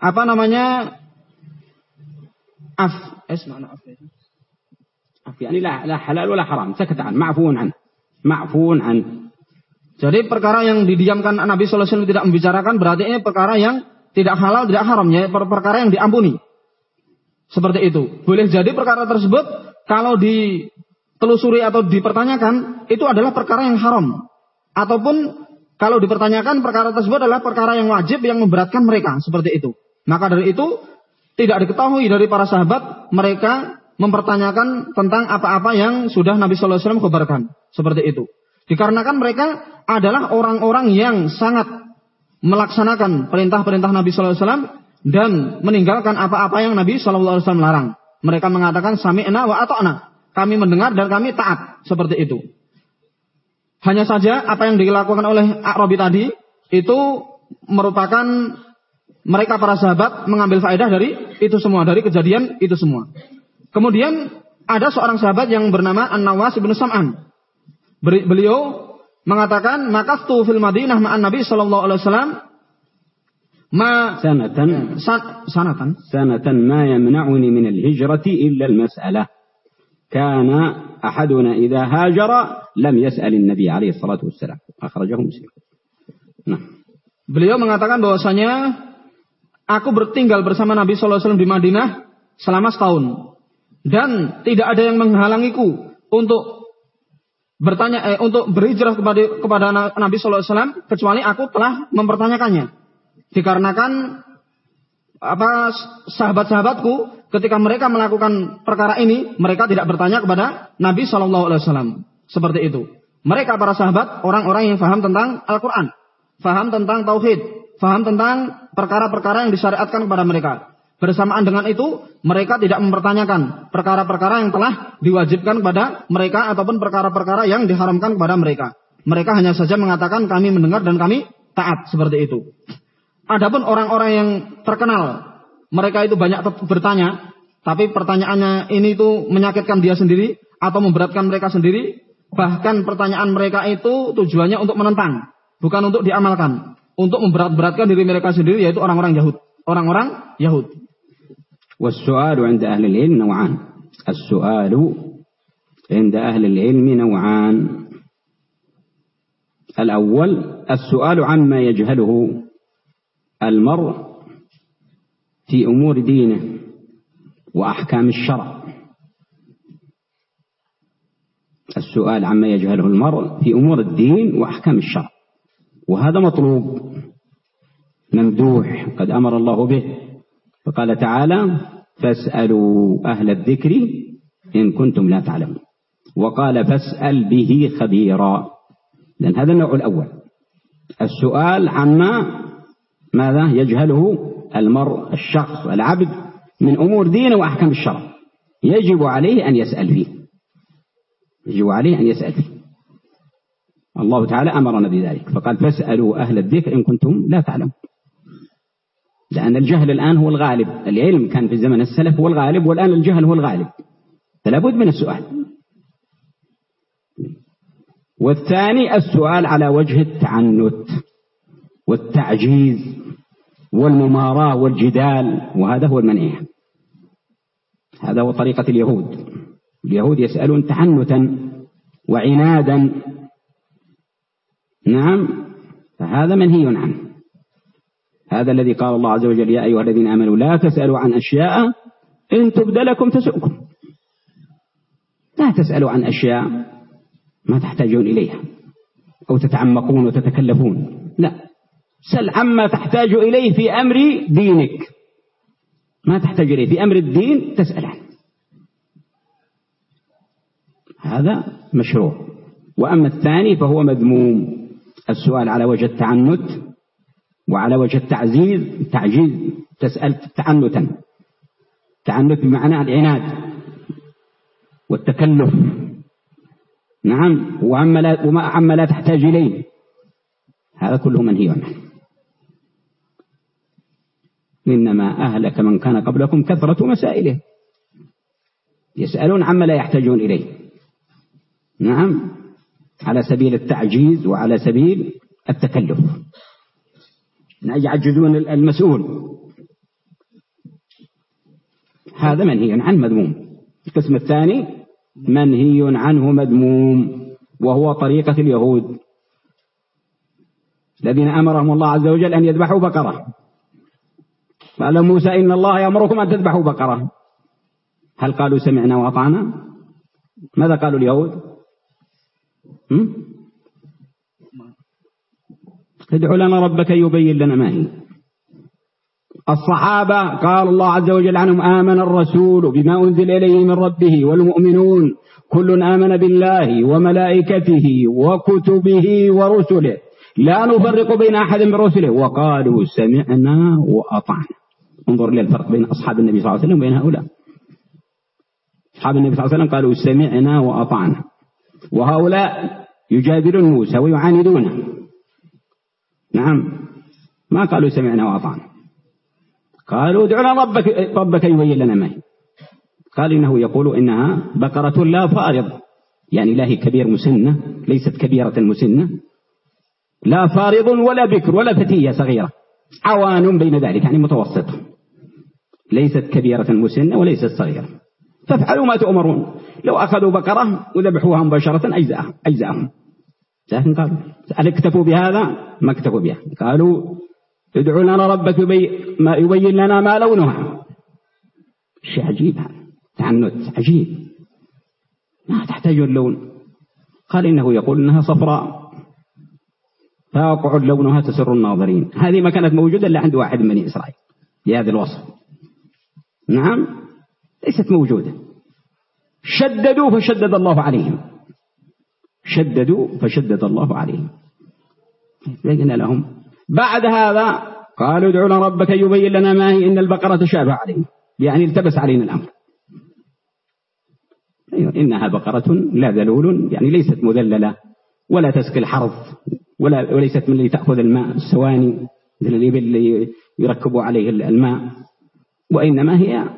apa namanya af es mana af? Af yani la la halal wala haram. Sakat an ma'fuun an. Ma'fuun an. Jadi perkara yang didiamkan Nabi Shallallahu Alaihi Wasallam tidak membicarakan berarti ini perkara yang tidak halal tidak haram ya perkara yang diampuni. Seperti itu. Boleh jadi perkara tersebut kalau ditelusuri atau dipertanyakan itu adalah perkara yang haram Ataupun kalau dipertanyakan perkara tersebut adalah perkara yang wajib yang memberatkan mereka seperti itu. Maka dari itu tidak diketahui dari para sahabat mereka mempertanyakan tentang apa-apa yang sudah Nabi Shallallahu Alaihi Wasallam kabarkan seperti itu. Dikarenakan mereka adalah orang-orang yang sangat melaksanakan perintah-perintah Nabi Sallallahu Alaihi Wasallam dan meninggalkan apa-apa yang Nabi Sallallahu Alaihi Wasallam larang. Mereka mengatakan sami'na wa ata'na. Kami mendengar dan kami taat seperti itu. Hanya saja apa yang dilakukan oleh Arabi tadi itu merupakan mereka para sahabat mengambil faedah dari itu semua, dari kejadian itu semua. Kemudian ada seorang sahabat yang bernama An-Nawas bin Sam'an. Beliau mengatakan, "Maka tu fil Madinah ma'an Nabi sallallahu alaihi wasallam ma sanatan sanatan sanatan ma yamna'uni min al-hijrati illa al-mas'alah." كان أحدنا إذا هاجر لم يسأل النبي عليه الصلاة والسلام أخرجه مسلم نعم Beliau mengatakan bahwasanya aku bertinggal bersama Nabi Sallallahu Alaihi Wasallam di Madinah selama setahun dan tidak ada yang menghalangiku untuk bertanya eh, untuk berhijrah kepada kepada Nabi Sallallahu Alaihi Wasallam kecuali aku telah mempertanyakannya dikarenakan apa sahabat-sahabatku ketika mereka melakukan perkara ini mereka tidak bertanya kepada Nabi Shallallahu Alaihi Wasallam seperti itu mereka para sahabat orang-orang yang faham tentang Al-Quran faham tentang tauhid, faham tentang perkara-perkara yang disyariatkan kepada mereka. Bersamaan dengan itu, mereka tidak mempertanyakan perkara-perkara yang telah diwajibkan kepada mereka ataupun perkara-perkara yang diharamkan kepada mereka. Mereka hanya saja mengatakan kami mendengar dan kami taat seperti itu. Adapun orang-orang yang terkenal, mereka itu banyak bertanya, tapi pertanyaannya ini itu menyakitkan dia sendiri atau memberatkan mereka sendiri. Bahkan pertanyaan mereka itu tujuannya untuk menentang bukan untuk diamalkan, untuk memberat-beratkan diri mereka sendiri yaitu orang-orang Yahud, orang-orang Yahud. والسؤال عند أهل العلم نوعان السؤال عند أهل العلم نوعان الأول السؤال عما يجهله المرء في أمور دينه وأحكام الشرع. السؤال عما يجهله المرء في أمور الدين وأحكام الشرع. وهذا مطلوب. ممدوح. قد أمر الله به. فقال تعالى فاسألوا أهل الذكر إن كنتم لا تعلمون. وقال فاسأل به خبيرا. لأن هذا النوع الأول. السؤال عما ماذا؟ يجهله المرء الشخص العبد من أمور دينه وأحكام الشرع. يجب عليه أن يسأل فيه. يجب عليه أن يسأل فيه. الله تعالى أمرنا بذلك. فقال فاسألوا أهل الذكر إن كنتم لا تعلمون. لأن الجهل الآن هو الغالب. العلم كان في زمن السلف هو الغالب والآن الجهل هو الغالب. فلا بد من السؤال. والثاني السؤال على وجه التعنت. والتعجيز والمماراة والجدال وهذا هو المنهي هذا هو طريقة اليهود. اليهود يسألون تعنتا وعنادا. نعم فهذا منهي عنه. هذا الذي قال الله عز وجل يا أيها الذين آمنوا لا تسألوا عن أشياء إن تبد لكم تسؤكم. لا تسألوا عن أشياء ما تحتاجون إليها أو تتعمقون وتتكلفون. لا. سل عما تحتاج إليه في أمر دينك. ما تحتاج إليه في أمر الدين تسأل عنه. هذا مشروع. وأما الثاني فهو مذموم. السؤال على وجه التعنت وعلى وجه التعزيز تعجيز تسأل تعنتا. تعنت بمعنى العناد والتكلف. نعم وعما لا, وما عما لا تحتاج إليه. هذا كله منهي عنه. إنما أهلك من كان قبلكم كثرة مسائله. يسألون عما لا يحتاجون إليه. نعم. على سبيل التعجيز وعلى سبيل التكلف. يعجزون المسؤول. هذا منهي عنه مذموم. القسم الثاني منهي عنه مذموم وهو طريقة اليهود. الذين أمرهم الله عز وجل أن يذبحوا بقرة. قال موسى إن الله يأمركم أن تذبحوا بقرة. هل قالوا سمعنا وأطعنا؟ ماذا قالوا اليهود؟ ادع لنا ربك يبين لنا ما هي. الصحابة قال الله عز وجل عنهم آمن الرسول بما أنزل إليه من ربه والمؤمنون. كل آمن بالله وملائكته وكتبه ورسله. لا نفرق بين أحد من رسله. وقالوا سمعنا وأطعنا. انظر إلى الفرق بين أصحاب النبي صلى الله عليه وسلم وبين هؤلاء. أصحاب النبي صلى الله عليه وسلم قالوا سمعنا وأطعنا. وهؤلاء يجادلون موسى ويعاندونه نعم. ما قالوا سمعنا وأطعنا. قالوا ادع لنا ربك ربك يبين لنا ما هي. قال إنه يقول إنها بقرة لا فارض. يعني لا هي كبير مسنة ليست كبيرة مسنة. لا فارض ولا بكر ولا فتية صغيرة. عوان بين ذلك يعني متوسطة. ليست كبيرة مسنة وليست صغيرة. فافعلوا ما تؤمرون. لو أخذوا بقرة وذبحوها مباشرة أجزأهم أجزأهم. لكن قالوا هل اكتفوا بهذا؟ ما اكتفوا بها. قالوا ادعوا لنا ربك ما يبين لنا ما لونها. شيء عجيب هذا. تعنت عجيب. ما تحتاج اللون. قال إنه يقول إنها صفراء. فاقع لونها تسر الناظرين. هذه ما كانت موجودة إلا عند واحد من إسرائيل. بهذا الوصف. نعم ليست موجودة. شددوا فشدد الله عليهم. شددوا فشدد الله عليهم. بين لهم. بعد هذا قالوا ادعوا لنا ربك يبين لنا ما هي إن البقرة تشابه عليهم يعني التبس علينا الأمر. أيوة إنها بقرة لا ذلول يعني ليست مذللة ولا تسقي الحرث ولا وليست من اللي تأخذ الماء السواني مثل الإبل اللي يركبوا عليه الماء. وإنما هي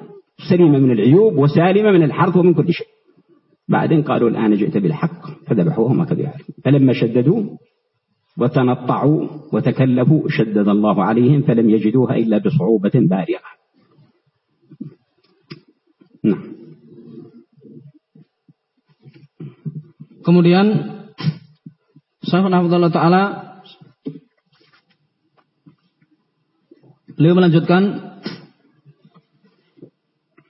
سليمة من العيوب وسالمة من الحرث ومن كل شيء. بعدين قالوا الآن جئت بالحق فذبحوه ما كانوا يعرفون فلما شددوا وتنطعوا وتكلفوا شدد الله عليهم فلم يجدوها إلا بصعوبة بالغة نعم. Kemudian Syekh Nafdullah Ta'ala Beliau melanjutkan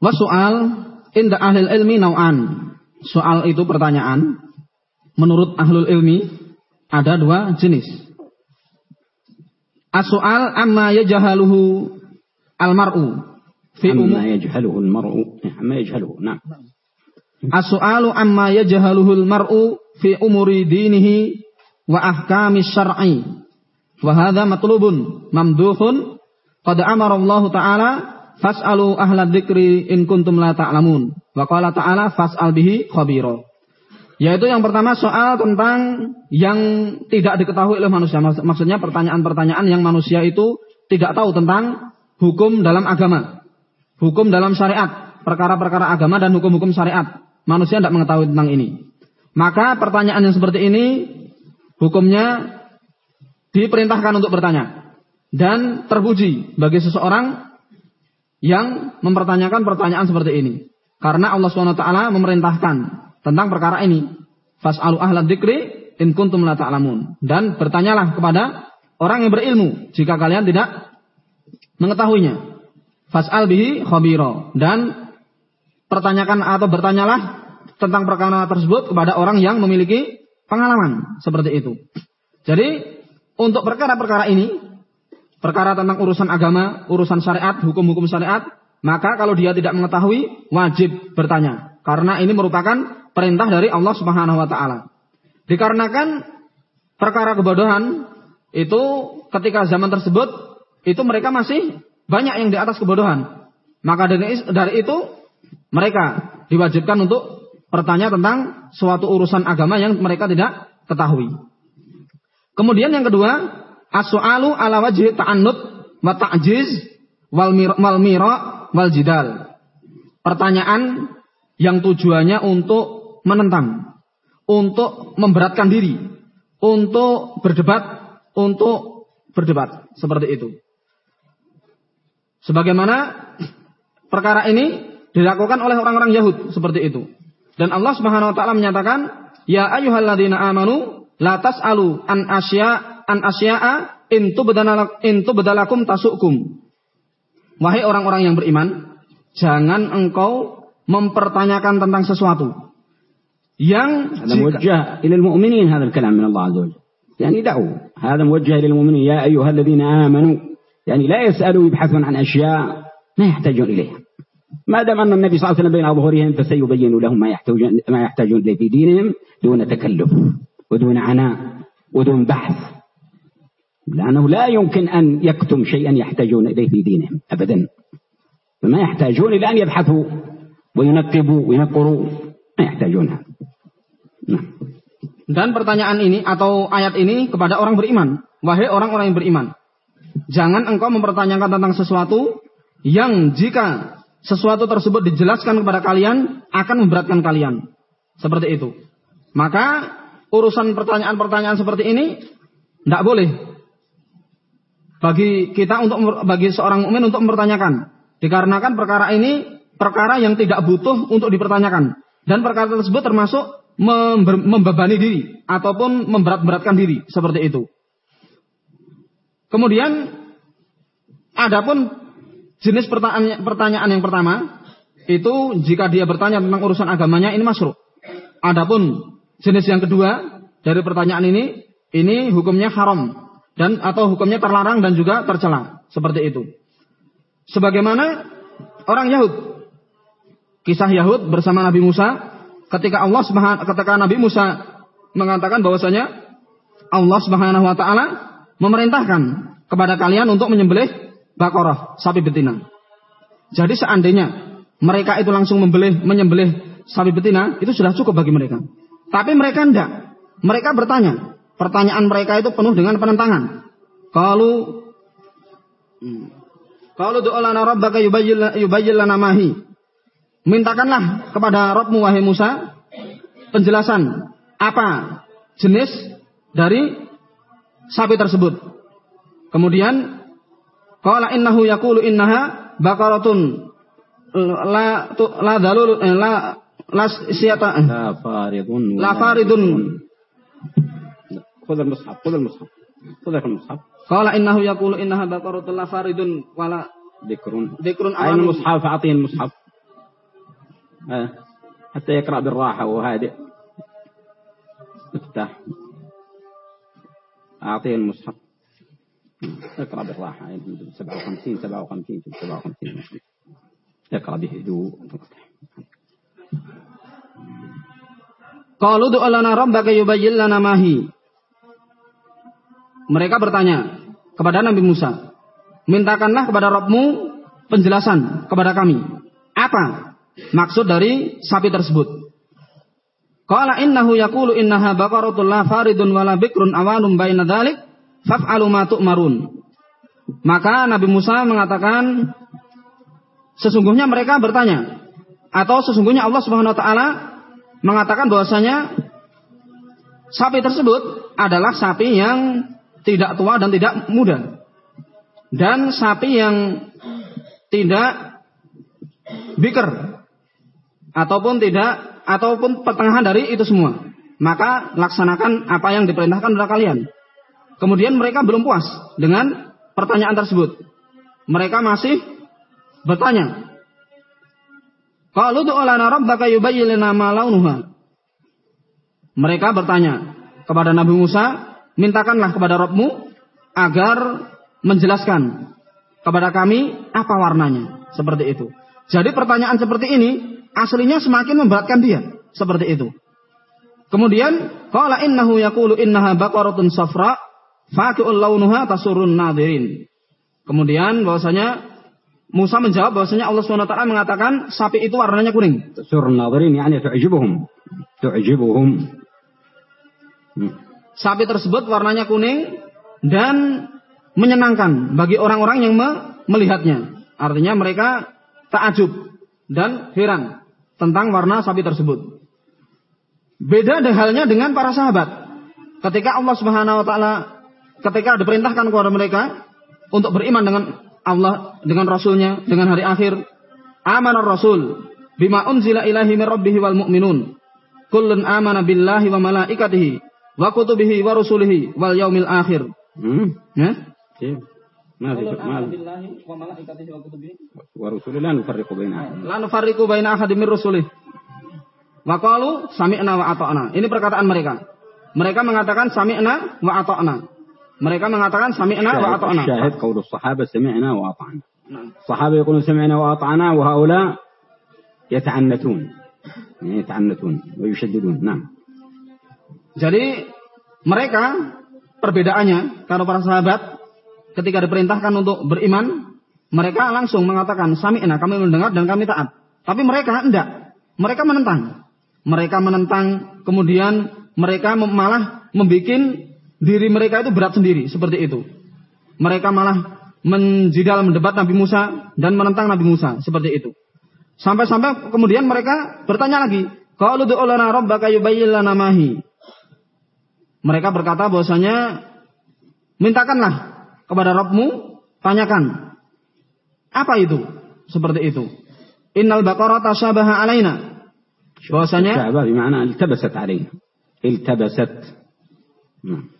Wasu'al Inda ahlil ilmi nau'an. Soal itu pertanyaan. Menurut ahlul ilmi Ada dua jenis. As-soal amma yajahaluhu Al-mar'u. Fi amma yajahaluhu al-mar'u. Amma yajahaluhu, nah. As-su'alu amma yajhaluhul mar'u fi umuri dinihi wa ahkami syar'i. Wa hadha matlubun mamduhun. Qad amara Allah taala fas'alu ahla dzikri in kuntum la ta'lamun. Wa qala ta'ala fas'al bihi khabira. Yaitu yang pertama soal tentang yang tidak diketahui oleh manusia. Maksudnya pertanyaan-pertanyaan yang manusia itu tidak tahu tentang hukum dalam agama. Hukum dalam syariat. Perkara-perkara agama dan hukum-hukum syariat. Manusia tidak mengetahui tentang ini. Maka pertanyaan yang seperti ini hukumnya diperintahkan untuk bertanya dan terpuji bagi seseorang yang mempertanyakan pertanyaan seperti ini. Karena Allah SWT memerintahkan tentang perkara ini. Fas'alu ahla dzikri in kuntum la ta'lamun. Dan bertanyalah kepada orang yang berilmu jika kalian tidak mengetahuinya. Fas'al bihi khabira. Dan pertanyakan atau bertanyalah tentang perkara tersebut kepada orang yang memiliki pengalaman seperti itu. Jadi untuk perkara-perkara ini, perkara tentang urusan agama, urusan syariat, hukum-hukum syariat, maka kalau dia tidak mengetahui wajib bertanya karena ini merupakan perintah dari Allah Subhanahu wa taala. Dikarenakan perkara kebodohan itu ketika zaman tersebut itu mereka masih banyak yang di atas kebodohan. Maka dari, dari itu mereka diwajibkan untuk bertanya tentang suatu urusan agama yang mereka tidak ketahui. Kemudian yang kedua, as-su'alu ala wajhi ta'annud wa ta'jiz wal mira wal jidal. Pertanyaan yang tujuannya untuk menentang, untuk memberatkan diri, untuk berdebat, untuk berdebat seperti itu. Sebagaimana perkara ini dilakukan oleh orang-orang Yahud seperti itu. Dan Allah Subhanahu wa taala menyatakan, "Ya ayyuhalladzina amanu la tas'alu an asya an asya'a in tubdalakum tasukum." Wahai orang-orang yang beriman, jangan engkau mempertanyakan tentang sesuatu yang هذا موجه إلى المؤمنين هذا الكلام من الله عز وجل يعني دعوا هذا موجه إلى المؤمنين يا أيها الذين آمنوا يعني لا يسألوا يبحثون عن أشياء ما يحتاجون إليها ما دام أن النبي صلى الله عليه وسلم بين أظهرهم فسيبين لهم ما يحتاجون ما يحتاجون إليه في دينهم دون تكلف ودون عناء ودون بحث لأنه لا يمكن أن يكتم شيئا يحتاجون إليه في دينهم أبدا فما يحتاجون إلى أن يبحثوا وينقبوا وينقروا ما يحتاجونها نعم Dan pertanyaan ini atau ayat ini kepada orang beriman. Wahai orang-orang yang beriman. Jangan engkau mempertanyakan tentang sesuatu yang jika sesuatu tersebut dijelaskan kepada kalian akan memberatkan kalian. Seperti itu. Maka urusan pertanyaan-pertanyaan seperti ini tidak boleh bagi kita untuk bagi seorang mukmin untuk mempertanyakan. Dikarenakan perkara ini perkara yang tidak butuh untuk dipertanyakan dan perkara tersebut termasuk membebani diri ataupun memberat-beratkan diri seperti itu. Kemudian adapun jenis pertanyaan, pertanyaan yang pertama itu jika dia bertanya tentang urusan agamanya ini masuk. Adapun jenis yang kedua dari pertanyaan ini ini hukumnya haram dan atau hukumnya terlarang dan juga tercela seperti itu. Sebagaimana orang Yahud kisah Yahud bersama Nabi Musa ketika Allah ketika Nabi Musa mengatakan bahwasanya Allah Subhanahu wa taala memerintahkan kepada kalian untuk menyembelih bakorah sapi betina. Jadi seandainya mereka itu langsung membelih menyembelih sapi betina itu sudah cukup bagi mereka. Tapi mereka tidak. Mereka bertanya. Pertanyaan mereka itu penuh dengan penentangan. Kalau hmm, kalau doa lana rabbaka yubayyil lana mahi. Mintakanlah kepada Rabbmu wahai Musa penjelasan apa jenis dari sapi tersebut. Kemudian qala innahu yaqulu innaha baqaratun la tu, la dalul eh, la la siyata la faridun la faridun خذ المصحف خذ المصحف. خذ المصحف. قال إنه يقول إنها بقرة لا فارد ولا ذكر. ذكر أين المصحف؟ أعطيه المصحف. حتى يقرأ بالراحة وهادئ افتح أعطيه المصحف. اقرأ بالراحة. 57 57 57 اقرأ بهدوء Qalu du'a lana rabbaka yubayyin lana mahi. Mereka bertanya kepada Nabi Musa, "Mintakanlah kepada Rabbmu penjelasan kepada kami. Apa maksud dari sapi tersebut. Qala innahu yaqulu innaha faridun wala awanum baina dzalik faf'alu ma. Maka Nabi Musa mengatakan sesungguhnya mereka bertanya atau sesungguhnya Allah Subhanahu wa taala mengatakan bahwasanya sapi tersebut adalah sapi yang tidak tua dan tidak muda. Dan sapi yang tidak biker ataupun tidak ataupun pertengahan dari itu semua. Maka laksanakan apa yang diperintahkan oleh kalian. Kemudian mereka belum puas dengan pertanyaan tersebut. Mereka masih bertanya. Kalau lana rabbaka yubayyin ma launuha. Mereka bertanya kepada Nabi Musa, mintakanlah kepada Rabbmu agar menjelaskan kepada kami apa warnanya. Seperti itu. Jadi pertanyaan seperti ini aslinya semakin memberatkan dia. Seperti itu. Kemudian qala innahu yaqulu innaha baqaratun safra launuha tasurrun nadirin. Kemudian bahwasanya Musa menjawab bahwasanya Allah SWT mengatakan sapi itu warnanya kuning. Tasurrun nadirin yani. Tu'jibuhum. Hmm. Sapi tersebut warnanya kuning dan menyenangkan bagi orang-orang yang melihatnya. Artinya mereka takjub dan heran tentang warna sapi tersebut. Beda halnya dengan para sahabat. Ketika Allah Subhanahu wa taala ketika diperintahkan kepada mereka untuk beriman dengan Allah, dengan Rasulnya, dengan hari akhir, amanar Rasul bima unzila ilahi min rabbih wal mu'minun. Kullun amana billahi wa malaikatihi wa kutubihi wa rusulihi wal yaumil akhir. Hmm. Ya? Yeah. ما في ما بالله وملائكته وكتبه ورسله لا نفرق بين أحد لا نفرق بين أحد من رسله Waqalu sami'na wa ata'na. Ini perkataan mereka. Mereka mengatakan sami'na wa ata'na. Mereka mengatakan sami'na wa ata'na. الشاهد قول الصحابة سمعنا وأطعنا Nah, الصحابة يقولون سمعنا وأطعنا وهؤلاء يتعنتون يعني يتعنتون ويشددون نعم jadi mereka perbedaannya kalau para sahabat ketika diperintahkan untuk beriman, mereka langsung mengatakan sami'na kami mendengar dan kami taat. Tapi mereka enggak. Mereka menentang. Mereka menentang kemudian mereka malah membuat diri mereka itu berat sendiri seperti itu. Mereka malah menjidal mendebat Nabi Musa dan menentang Nabi Musa seperti itu. Sampai-sampai kemudian mereka bertanya lagi, "Qalu du'u lana rabbaka yubayyin lana ma hi." Mereka berkata bahwasanya mintakanlah kepada RobMu, tanyakan. Apa itu? Seperti itu. Innal baqarah tasyabaha alaina. Bahwasanya Syabah bermakna iltabasat alaina. Iltabasat. Hmm.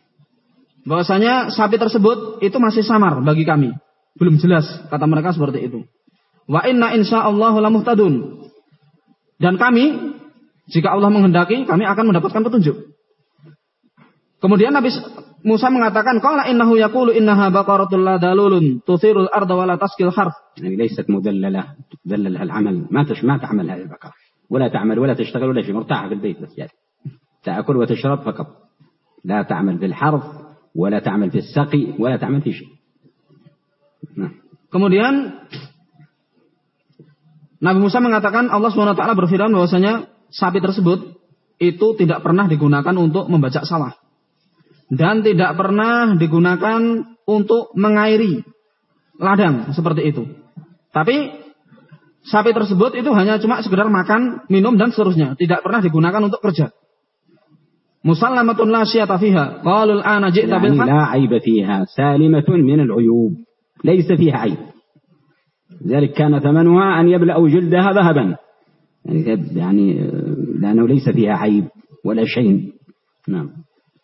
Bahwasanya sapi tersebut itu masih samar bagi kami. Belum jelas kata mereka seperti itu. Wa inna insyaallah lamuhtadun. Dan kami jika Allah menghendaki kami akan mendapatkan petunjuk. Kemudian Nabi Musa mengatakan qala innahu yaqulu innaha baqaratul la dalulun tuthirul arda wa la tasqil harf. يعني ليست مدللة تدللها العمل ما تش ما تعمل هذه البقرة ولا تعمل ولا تشتغل ولا شيء مرتاحة في البيت بس جالس تأكل وتشرب فقط لا تعمل في الحرث ولا تعمل في السقي ولا تعمل في شيء نعم Kemudian Nabi Musa mengatakan Allah SWT berfirman bahwasanya sapi tersebut itu tidak pernah digunakan untuk membajak sawah. Dan tidak pernah digunakan untuk mengairi ladang seperti itu. Tapi sapi tersebut itu hanya cuma sekedar makan, minum dan seterusnya. Tidak pernah digunakan untuk kerja. Musallamatun la syiyata fiha. Qalul ana ji'ta bil يعني haqq. لا عيب فيها سالمة من العيوب ليس فيها عيب لذلك كان ثمنها أن يبلأ جلدها ذهبا يعني يعني آه، لأنه ليس فيها عيب ولا شيء نعم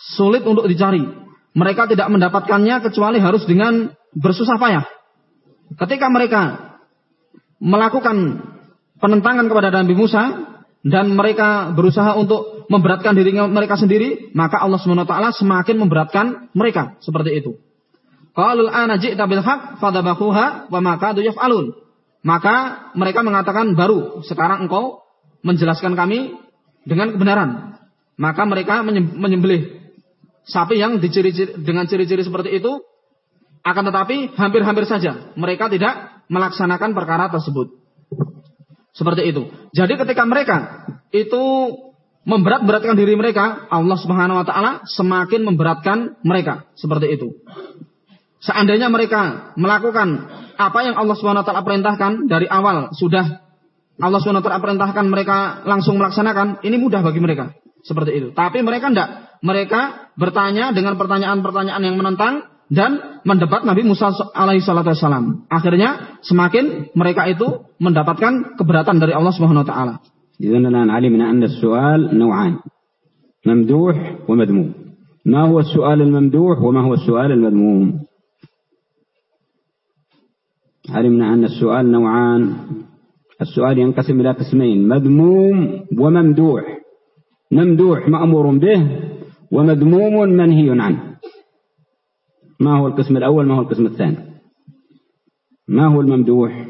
Sulit untuk dicari. Mereka tidak mendapatkannya kecuali harus dengan bersusah payah. Ketika mereka melakukan penentangan kepada Nabi Musa dan mereka berusaha untuk memberatkan diri mereka sendiri, maka Allah SWT semakin memberatkan mereka seperti itu. Qalul ana ji'ta bil haqq fadabahuha wa ma kadu yaf'alun. Maka mereka mengatakan baru sekarang engkau menjelaskan kami dengan kebenaran. Maka mereka menyem- menyembelih sapi yang diciri-ciri- dengan ciri-ciri seperti itu akan tetapi hampir-hampir saja mereka tidak melaksanakan perkara tersebut. Seperti itu. Jadi ketika mereka itu memberat-beratkan diri mereka, Allah Subhanahu wa taala semakin memberatkan mereka. Seperti itu. Seandainya mereka melakukan apa yang Allah Subhanahu wa taala perintahkan dari awal sudah Allah Subhanahu wa taala perintahkan mereka langsung melaksanakan, ini mudah bagi mereka. Seperti itu. Tapi mereka tidak. Mereka bertanya dengan pertanyaan-pertanyaan yang menentang dan mendebat Nabi Musa alaihi salatu wassalam. Akhirnya semakin mereka itu mendapatkan keberatan dari Allah Subhanahu wa taala. إذا الآن علمنا أن السؤال نوعان ممدوح ومذموم ما هو السؤال الممدوح وما هو السؤال المذموم علمنا أن السؤال نوعان السؤال ينقسم إلى قسمين مذموم وممدوح ممدوح مأمور به ومذموم منهي عنه. ما هو القسم الأول؟ ما هو القسم الثاني؟ ما هو الممدوح؟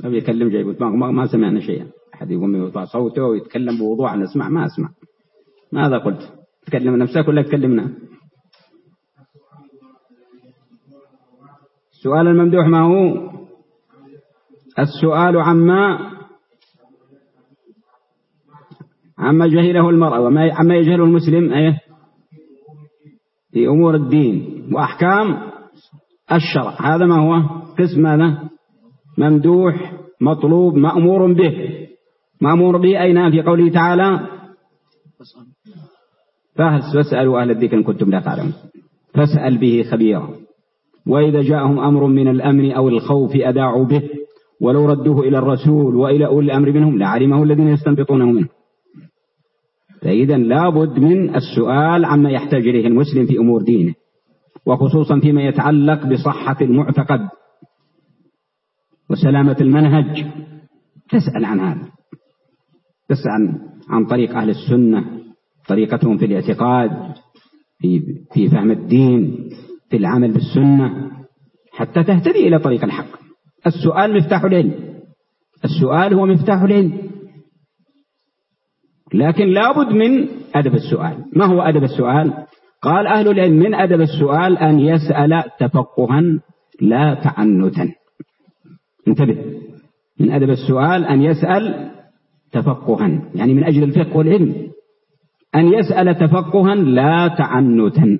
ما بيكلم يقول ما, ما, سمعنا شيئا. أحد يقوم يرفع صوته ويتكلم بوضوح نسمع ما أسمع. ماذا قلت؟ تكلم نفسك ولا تكلمنا؟ السؤال الممدوح ما هو؟ السؤال عما عما جهله المرأة وما عما يجهله المسلم أيه؟ في أمور الدين وأحكام الشرع. هذا ما هو؟ قسم هذا. ممدوح مطلوب مأمور به. مأمور به أين في قوله تعالى؟ فاسألوا أهل الذكر إن كنتم لا تعلمون؟ فاسأل به خبيرا. وإذا جاءهم أمر من الأمن أو الخوف أذاعوا به. ولو ردوه إلى الرسول وإلى أولي الأمر منهم لعلمه الذين يستنبطونه منه. فإذا لابد من السؤال عما يحتاج إليه المسلم في أمور دينه وخصوصا فيما يتعلق بصحة المعتقد وسلامة المنهج. تسأل عن هذا. تسأل عن طريق أهل السنة طريقتهم في الاعتقاد في في فهم الدين في العمل بالسنة حتى تهتدي إلى طريق الحق. السؤال مفتاح العلم. السؤال هو مفتاح العلم. لكن لابد من أدب السؤال. ما هو أدب السؤال؟ قال أهل العلم من أدب السؤال أن يسأل تفقها لا تعنتا. انتبه. من أدب السؤال أن يسأل تفقها. يعني من أجل الفقه والعلم. أن يسأل تفقها لا تعنتا.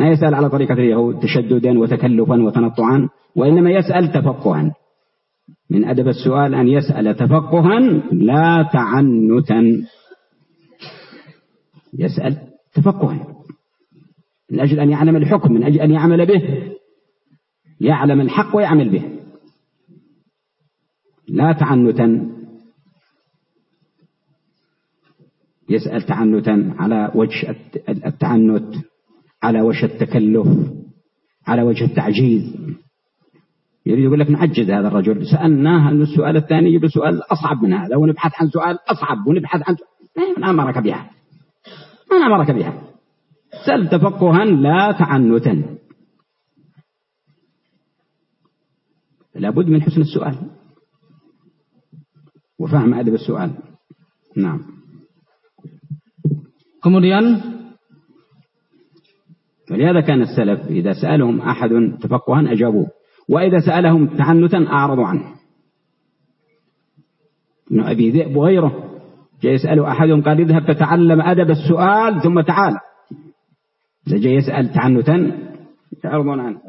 ما يسأل على طريقة اليهود تشددا وتكلفا وتنطعا وإنما يسأل تفقها. من أدب السؤال أن يسأل تفقها لا تعنتا. يسأل تفقها. من أجل أن يعلم الحكم من أجل أن يعمل به. يعلم الحق ويعمل به. لا تعنتا. يسأل تعنتا على وجه التعنت. على وجه التكلف على وجه التعجيز. يريد يقول لك نعجز هذا الرجل. سألناه السؤال الثاني يجيب سؤال أصعب من هذا ونبحث عن سؤال أصعب ونبحث عن سؤال. من أمرك بها؟ من أمرك بها؟ سل تفقها لا تعنتا. لابد من حسن السؤال. وفهم أدب السؤال. نعم. Kemudian ولهذا كان السلف إذا سألهم أحد تفقها أجابوه وإذا سألهم تعنتا أعرضوا عنه. ابن أبي ذئب وغيره جاء يسأل أحدهم قال اذهب تتعلم أدب السؤال ثم تعال. إذا جاء يسأل تعنتا يعرضون عنه.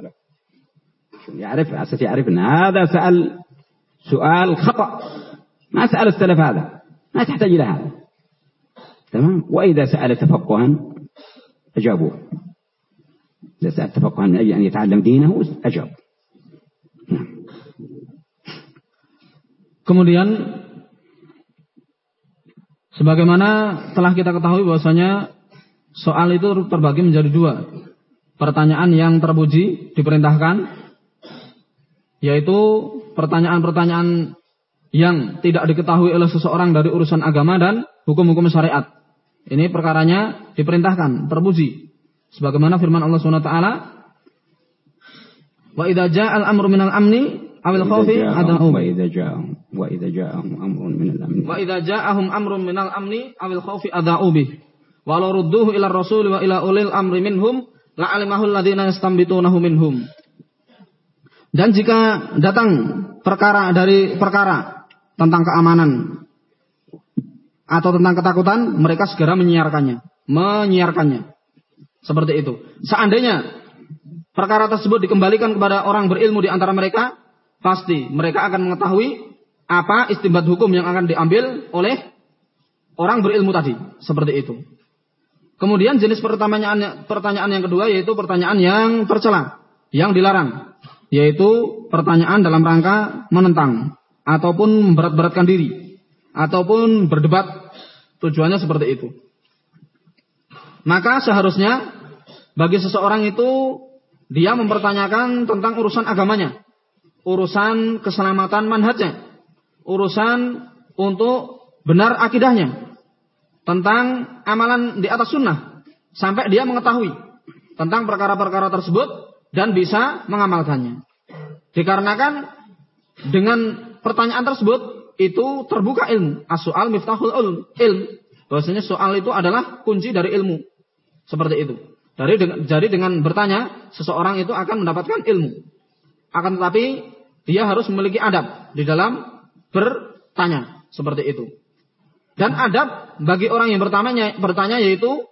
يعرف أساس يعرف أن هذا سأل سؤال خطأ. ما سأل السلف هذا ما تحتاج إلى هذا. تمام؟ وإذا سأل تفقها أجابوه. إذا سأل تفقها من أجل أن يتعلم دينه أجاب Kemudian sebagaimana telah kita ketahui bahwasanya soal itu terbagi menjadi dua. Pertanyaan yang terpuji diperintahkan yaitu pertanyaan-pertanyaan yang tidak diketahui oleh seseorang dari urusan agama dan hukum-hukum syariat. Ini perkaranya diperintahkan, terpuji. Sebagaimana firman Allah Subhanahu wa taala, "Wa idza ja'al amru minal amni awil khawfi adau." Wa idza ja'ahum wa idza ja'ahum amrun minal amni. Wa idza ja'ahum amrun minal amni awil khawfi adau bih. Walau rudduhu ila rasul wa ila ulil amri minhum la'alimahu alladziina yastambitunahu minhum. Dan jika datang perkara dari perkara tentang keamanan atau tentang ketakutan, mereka segera menyiarkannya, menyiarkannya. Seperti itu. Seandainya perkara tersebut dikembalikan kepada orang berilmu di antara mereka, pasti mereka akan mengetahui apa istimbat hukum yang akan diambil oleh orang berilmu tadi. Seperti itu. Kemudian jenis pertanyaan pertanyaan yang kedua yaitu pertanyaan yang tercela, yang dilarang, yaitu pertanyaan dalam rangka menentang ataupun berat-beratkan diri ataupun berdebat Tujuannya seperti itu. Maka seharusnya bagi seseorang itu dia mempertanyakan tentang urusan agamanya, urusan keselamatan manhajnya, urusan untuk benar akidahnya, tentang amalan di atas sunnah, sampai dia mengetahui tentang perkara-perkara tersebut dan bisa mengamalkannya. Dikarenakan dengan pertanyaan tersebut itu terbuka ilmu. As-soal miftahul ilm. Bahwasanya soal itu adalah kunci dari ilmu. Seperti itu. Dari jadi dengan bertanya, seseorang itu akan mendapatkan ilmu. Akan tetapi dia harus memiliki adab di dalam bertanya seperti itu. Dan adab bagi orang yang bertanya, bertanya yaitu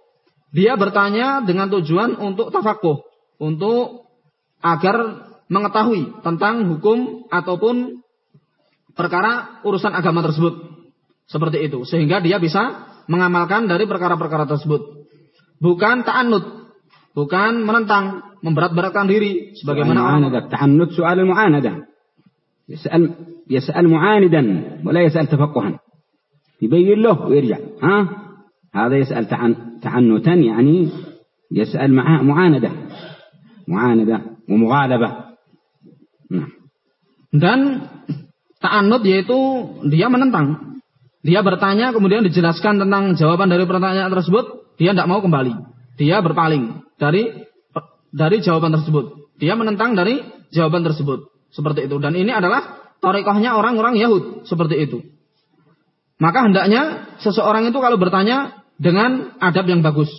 dia bertanya dengan tujuan untuk tafakuh, untuk agar mengetahui tentang hukum ataupun perkara urusan agama tersebut. Seperti itu. Sehingga dia bisa mengamalkan dari perkara-perkara tersebut Bukan ta'annud. Bukan menentang, memberat-beratkan diri. Sebagaimana المعاندة التعنت سؤال المعاندة يسأل يسأل معاندا ولا يسأل تفقها يبين له ويرجع ها هذا يسأل تعن تعنتا يعني يسأل مع معاندة معاندة ومغالبة نعم Dan ta'anud yaitu dia menentang. Dia bertanya kemudian dijelaskan tentang jawaban dari pertanyaan tersebut, dia tidak mau kembali. Dia berpaling dari dari jawaban tersebut. Dia menentang dari jawaban tersebut. Seperti itu. Dan ini adalah torikohnya orang-orang Yahud. Seperti itu. Maka hendaknya seseorang itu kalau bertanya dengan adab yang bagus.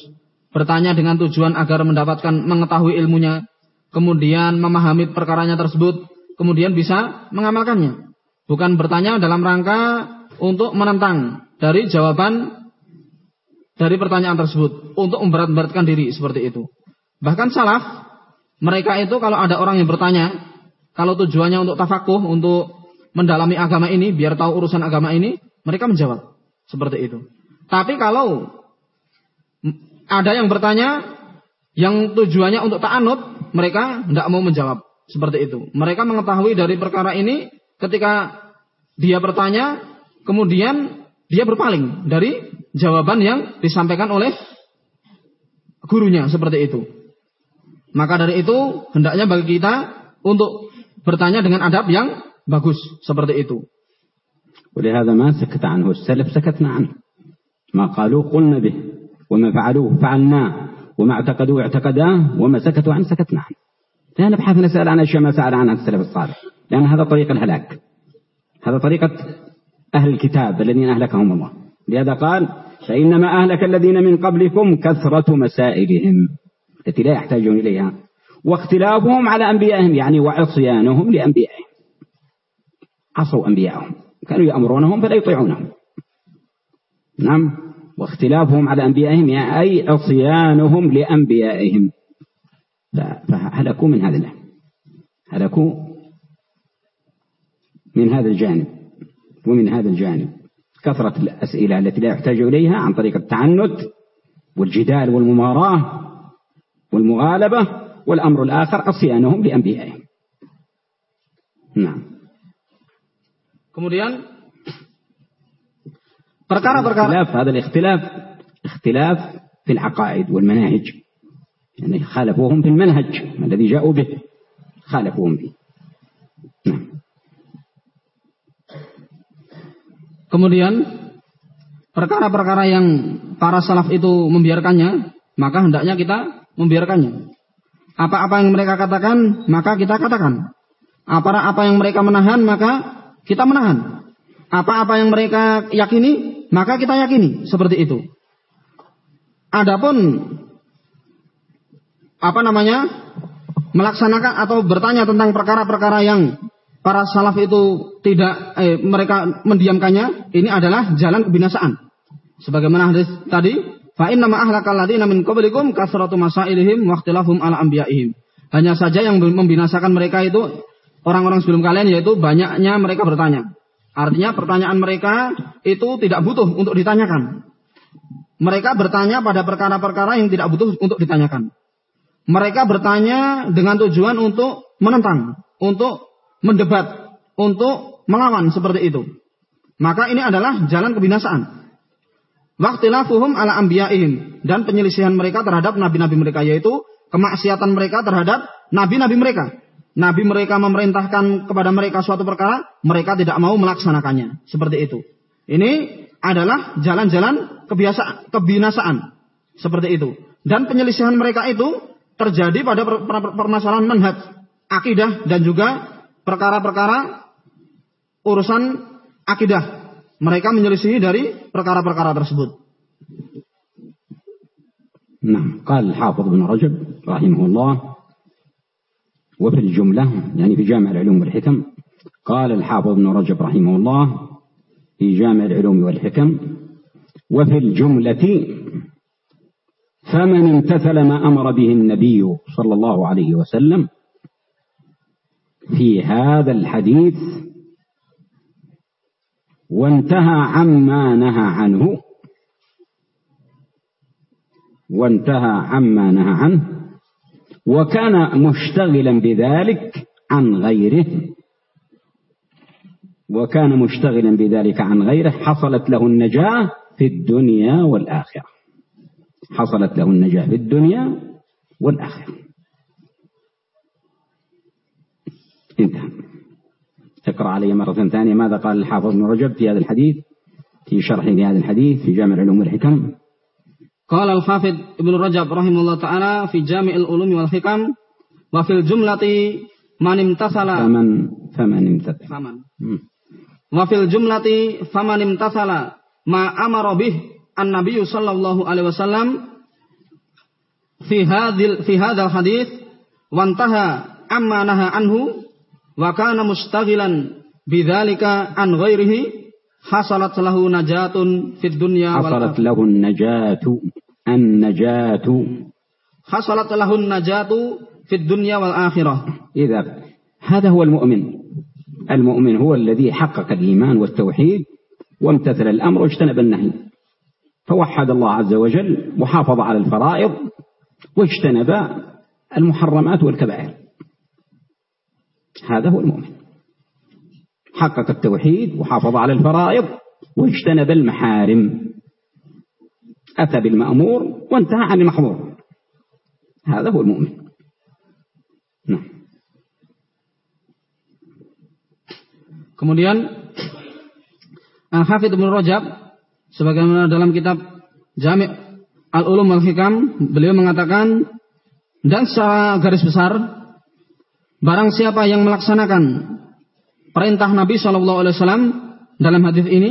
Bertanya dengan tujuan agar mendapatkan mengetahui ilmunya. Kemudian memahami perkaranya tersebut. Kemudian bisa mengamalkannya. Bukan bertanya dalam rangka untuk menentang dari jawaban dari pertanyaan tersebut. Untuk memberat-beratkan diri seperti itu. Bahkan salaf, mereka itu kalau ada orang yang bertanya, kalau tujuannya untuk tafakuh, untuk mendalami agama ini, biar tahu urusan agama ini, mereka menjawab. Seperti itu. Tapi kalau ada yang bertanya, yang tujuannya untuk ta'anud, mereka tidak mau menjawab. Seperti itu. Mereka mengetahui dari perkara ini, ketika dia bertanya, kemudian dia berpaling dari jawaban yang disampaikan oleh gurunya. Seperti itu. Maka dari itu hendaknya bagi kita untuk bertanya dengan adab yang bagus seperti itu. ولهذا ما سكت عنه السلف سكتنا عنه ما قالوه قلنا به وما فعلوه فعلناه وما اعتقدوه اعتقداه وما سكتوا عنه سكتنا عنه لا نبحث نسأل عن أشياء ما سأل عنها السلف الصالح لأن هذا طريق الهلاك هذا طريقة أهل الكتاب الذين أهلكهم الله لهذا قال فإنما أهلك الذين من قبلكم كثرة مسائلهم التي لا يحتاجون إليها واختلافهم على أنبيائهم يعني وعصيانهم لأنبيائهم. عصوا أنبيائهم كانوا يأمرونهم فلا يطيعونهم. نعم. واختلافهم على أنبيائهم يعني أي عصيانهم لأنبيائهم. فهلكوا من هذا الله هلكوا من هذا الجانب. ومن هذا الجانب. كثرة الأسئلة التي لا يحتاج إليها عن طريق التعنت والجدال والمماراة والمغالبة والأمر الآخر عصيانهم لأنبيائهم نعم. Kemudian perkara-perkara الاختلاف هذا الاختلاف اختلاف في العقائد والمناهج. يعني خالفوهم في المنهج الذي جاءوا به خالفوهم فيه. نعم. Kemudian perkara-perkara yang para salaf itu membiarkannya, maka hendaknya kita membiarkannya. Apa-apa yang mereka katakan, maka kita katakan. Apa-apa yang mereka menahan, maka kita menahan. Apa-apa yang mereka yakini, maka kita yakini. Seperti itu. Adapun apa namanya melaksanakan atau bertanya tentang perkara-perkara yang para salaf itu tidak eh, mereka mendiamkannya, ini adalah jalan kebinasaan. Sebagaimana hadis tadi, fa inna ma ahlakal ladzina min qablikum kasratu masailihim wa ikhtilafum ala anbiya'ihim. Hanya saja yang membinasakan mereka itu orang-orang sebelum kalian yaitu banyaknya mereka bertanya. Artinya pertanyaan mereka itu tidak butuh untuk ditanyakan. Mereka bertanya pada perkara-perkara yang tidak butuh untuk ditanyakan. Mereka bertanya dengan tujuan untuk menentang, untuk mendebat, untuk melawan seperti itu. Maka ini adalah jalan kebinasaan. Waktilafuhum ala anbiya'ihim dan penyelisihan mereka terhadap nabi-nabi mereka yaitu kemaksiatan mereka terhadap nabi-nabi mereka. Nabi mereka memerintahkan kepada mereka suatu perkara, mereka tidak mau melaksanakannya. Seperti itu. Ini adalah jalan-jalan kebinasaan. Seperti itu. Dan penyelisihan mereka itu terjadi pada permasalahan manhaj, akidah dan juga perkara-perkara urusan akidah. Mereka menyelisihi dari perkara-perkara tersebut. نعم قال الحافظ ابن رجب رحمه الله وفي الجملة يعني في جامع العلوم والحكم قال الحافظ ابن رجب رحمه الله في جامع العلوم والحكم وفي الجملة فمن امتثل ما أمر به النبي صلى الله عليه وسلم في هذا الحديث وانتهى عما نهى عنه. وانتهى عما نهى عنه. وكان مشتغلا بذلك عن غيره. وكان مشتغلا بذلك عن غيره. حصلت له النجاة في الدنيا والآخرة. حصلت له النجاة في الدنيا والآخرة. انتهى اقرأ علي مرة ثانية ماذا قال الحافظ ابن رجب في هذا الحديث في شرح لهذا الحديث في جامع العلوم والحكم. قال الحافظ ابن رجب رحمه الله تعالى في جامع العلوم والحكم وفي الجملة من امتثل. فمن فمن امتثل. فمن. وفي الجملة فمن امتثل ما أمر به النبي صلى الله عليه وسلم في هذا في هذا الحديث وانتهى عما نهى عنه. wa kana mustaghilan bidzalika an ghairihi hasalat lahu najatun fid dunya hasalat lahu najatu an najatu hasalat lahu najatu fid dunya wal akhirah idza هذا هو المؤمن المؤمن هو الذي حقق الإيمان والتوحيد وامتثل الأمر واجتنب النهي فوحد الله عز وجل وحافظ على الفرائض واجتنب المحرمات والكبائر هذا هو المؤمن حقق التوحيد وحافظ على الفرائض واجتنب المحارم أتى بالمأمور وانتهى عن المحظور هذا هو المؤمن نعم Kemudian Al-Hafidh Ibn Rajab sebagaimana dalam kitab Jami' Al-Ulum Al-Hikam beliau mengatakan dan secara garis besar barang siapa yang melaksanakan perintah Nabi Shallallahu alaihi wasallam dalam hadis ini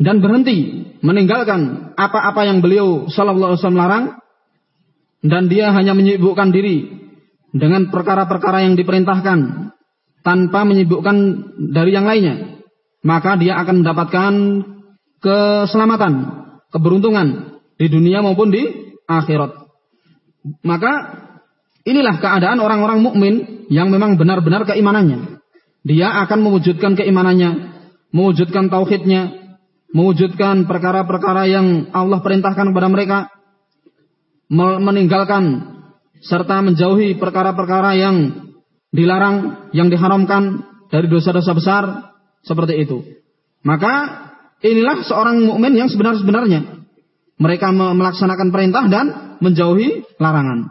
dan berhenti meninggalkan apa-apa yang beliau Shallallahu alaihi wasallam larang dan dia hanya menyibukkan diri dengan perkara-perkara yang diperintahkan tanpa menyibukkan dari yang lainnya maka dia akan mendapatkan keselamatan, keberuntungan di dunia maupun di akhirat. Maka inilah keadaan orang-orang mukmin yang memang benar-benar keimanannya. Dia akan mewujudkan keimanannya, mewujudkan tauhidnya, mewujudkan perkara-perkara yang Allah perintahkan kepada mereka, meninggalkan serta menjauhi perkara-perkara yang dilarang, yang diharamkan dari dosa-dosa besar seperti itu. Maka inilah seorang mukmin yang sebenar-benarnya. Mereka melaksanakan perintah dan menjauhi larangan.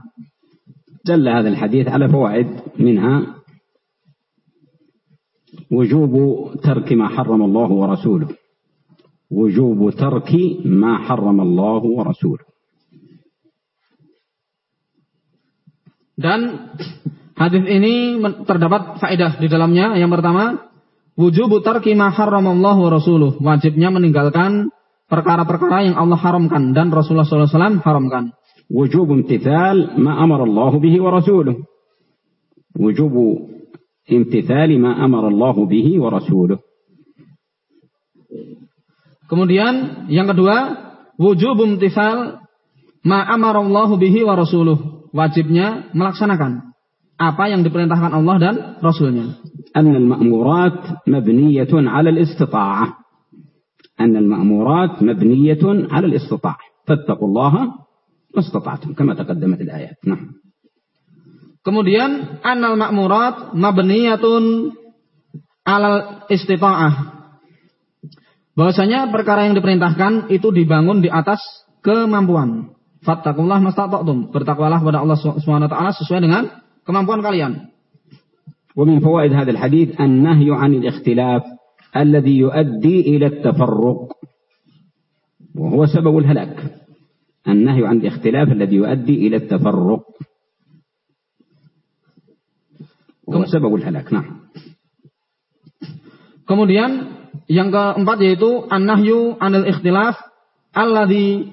دل هذا الحديث على فوائد منها وجوب ترك ما حرم الله ورسوله وجوب ترك ما حرم الله ورسوله Dan hadis ini terdapat faedah di dalamnya. Yang pertama, wujub tarki ma harramallahu wa rasuluh. Wajibnya meninggalkan perkara-perkara yang Allah haramkan dan Rasulullah SAW haramkan. وجوب امتثال ما أمر الله به ورسوله وجوب امتثال ما أمر الله به ورسوله Kemudian yang kedua, wujub imtithal ma amara Allah bihi wa rasuluh. Wajibnya melaksanakan apa yang diperintahkan Allah dan Rasulnya. أن المأمورات مبنية على الاستطاعة أن المأمورات مبنية على الاستطاعة فاتقوا الله ما استطعتم كما تقدمت الآيات نعم Kemudian anal ma'murat mabniyatun alal istita'ah. Bahwasanya perkara yang diperintahkan itu dibangun di atas kemampuan. Fattakullah mastata'tum. Bertakwalah kepada Allah Subhanahu wa taala sesuai dengan kemampuan kalian. ومن فوائد هذا الحديث النهي عن الاختلاف الذي يؤدي إلى التفرق وهو سبب الهلاك النهي عن الاختلاف الذي يؤدي إلى التفرق. وهو سبب الهلاك نعم. Kemudian yang keempat yaitu an-nahyu anil ikhtilaf alladhi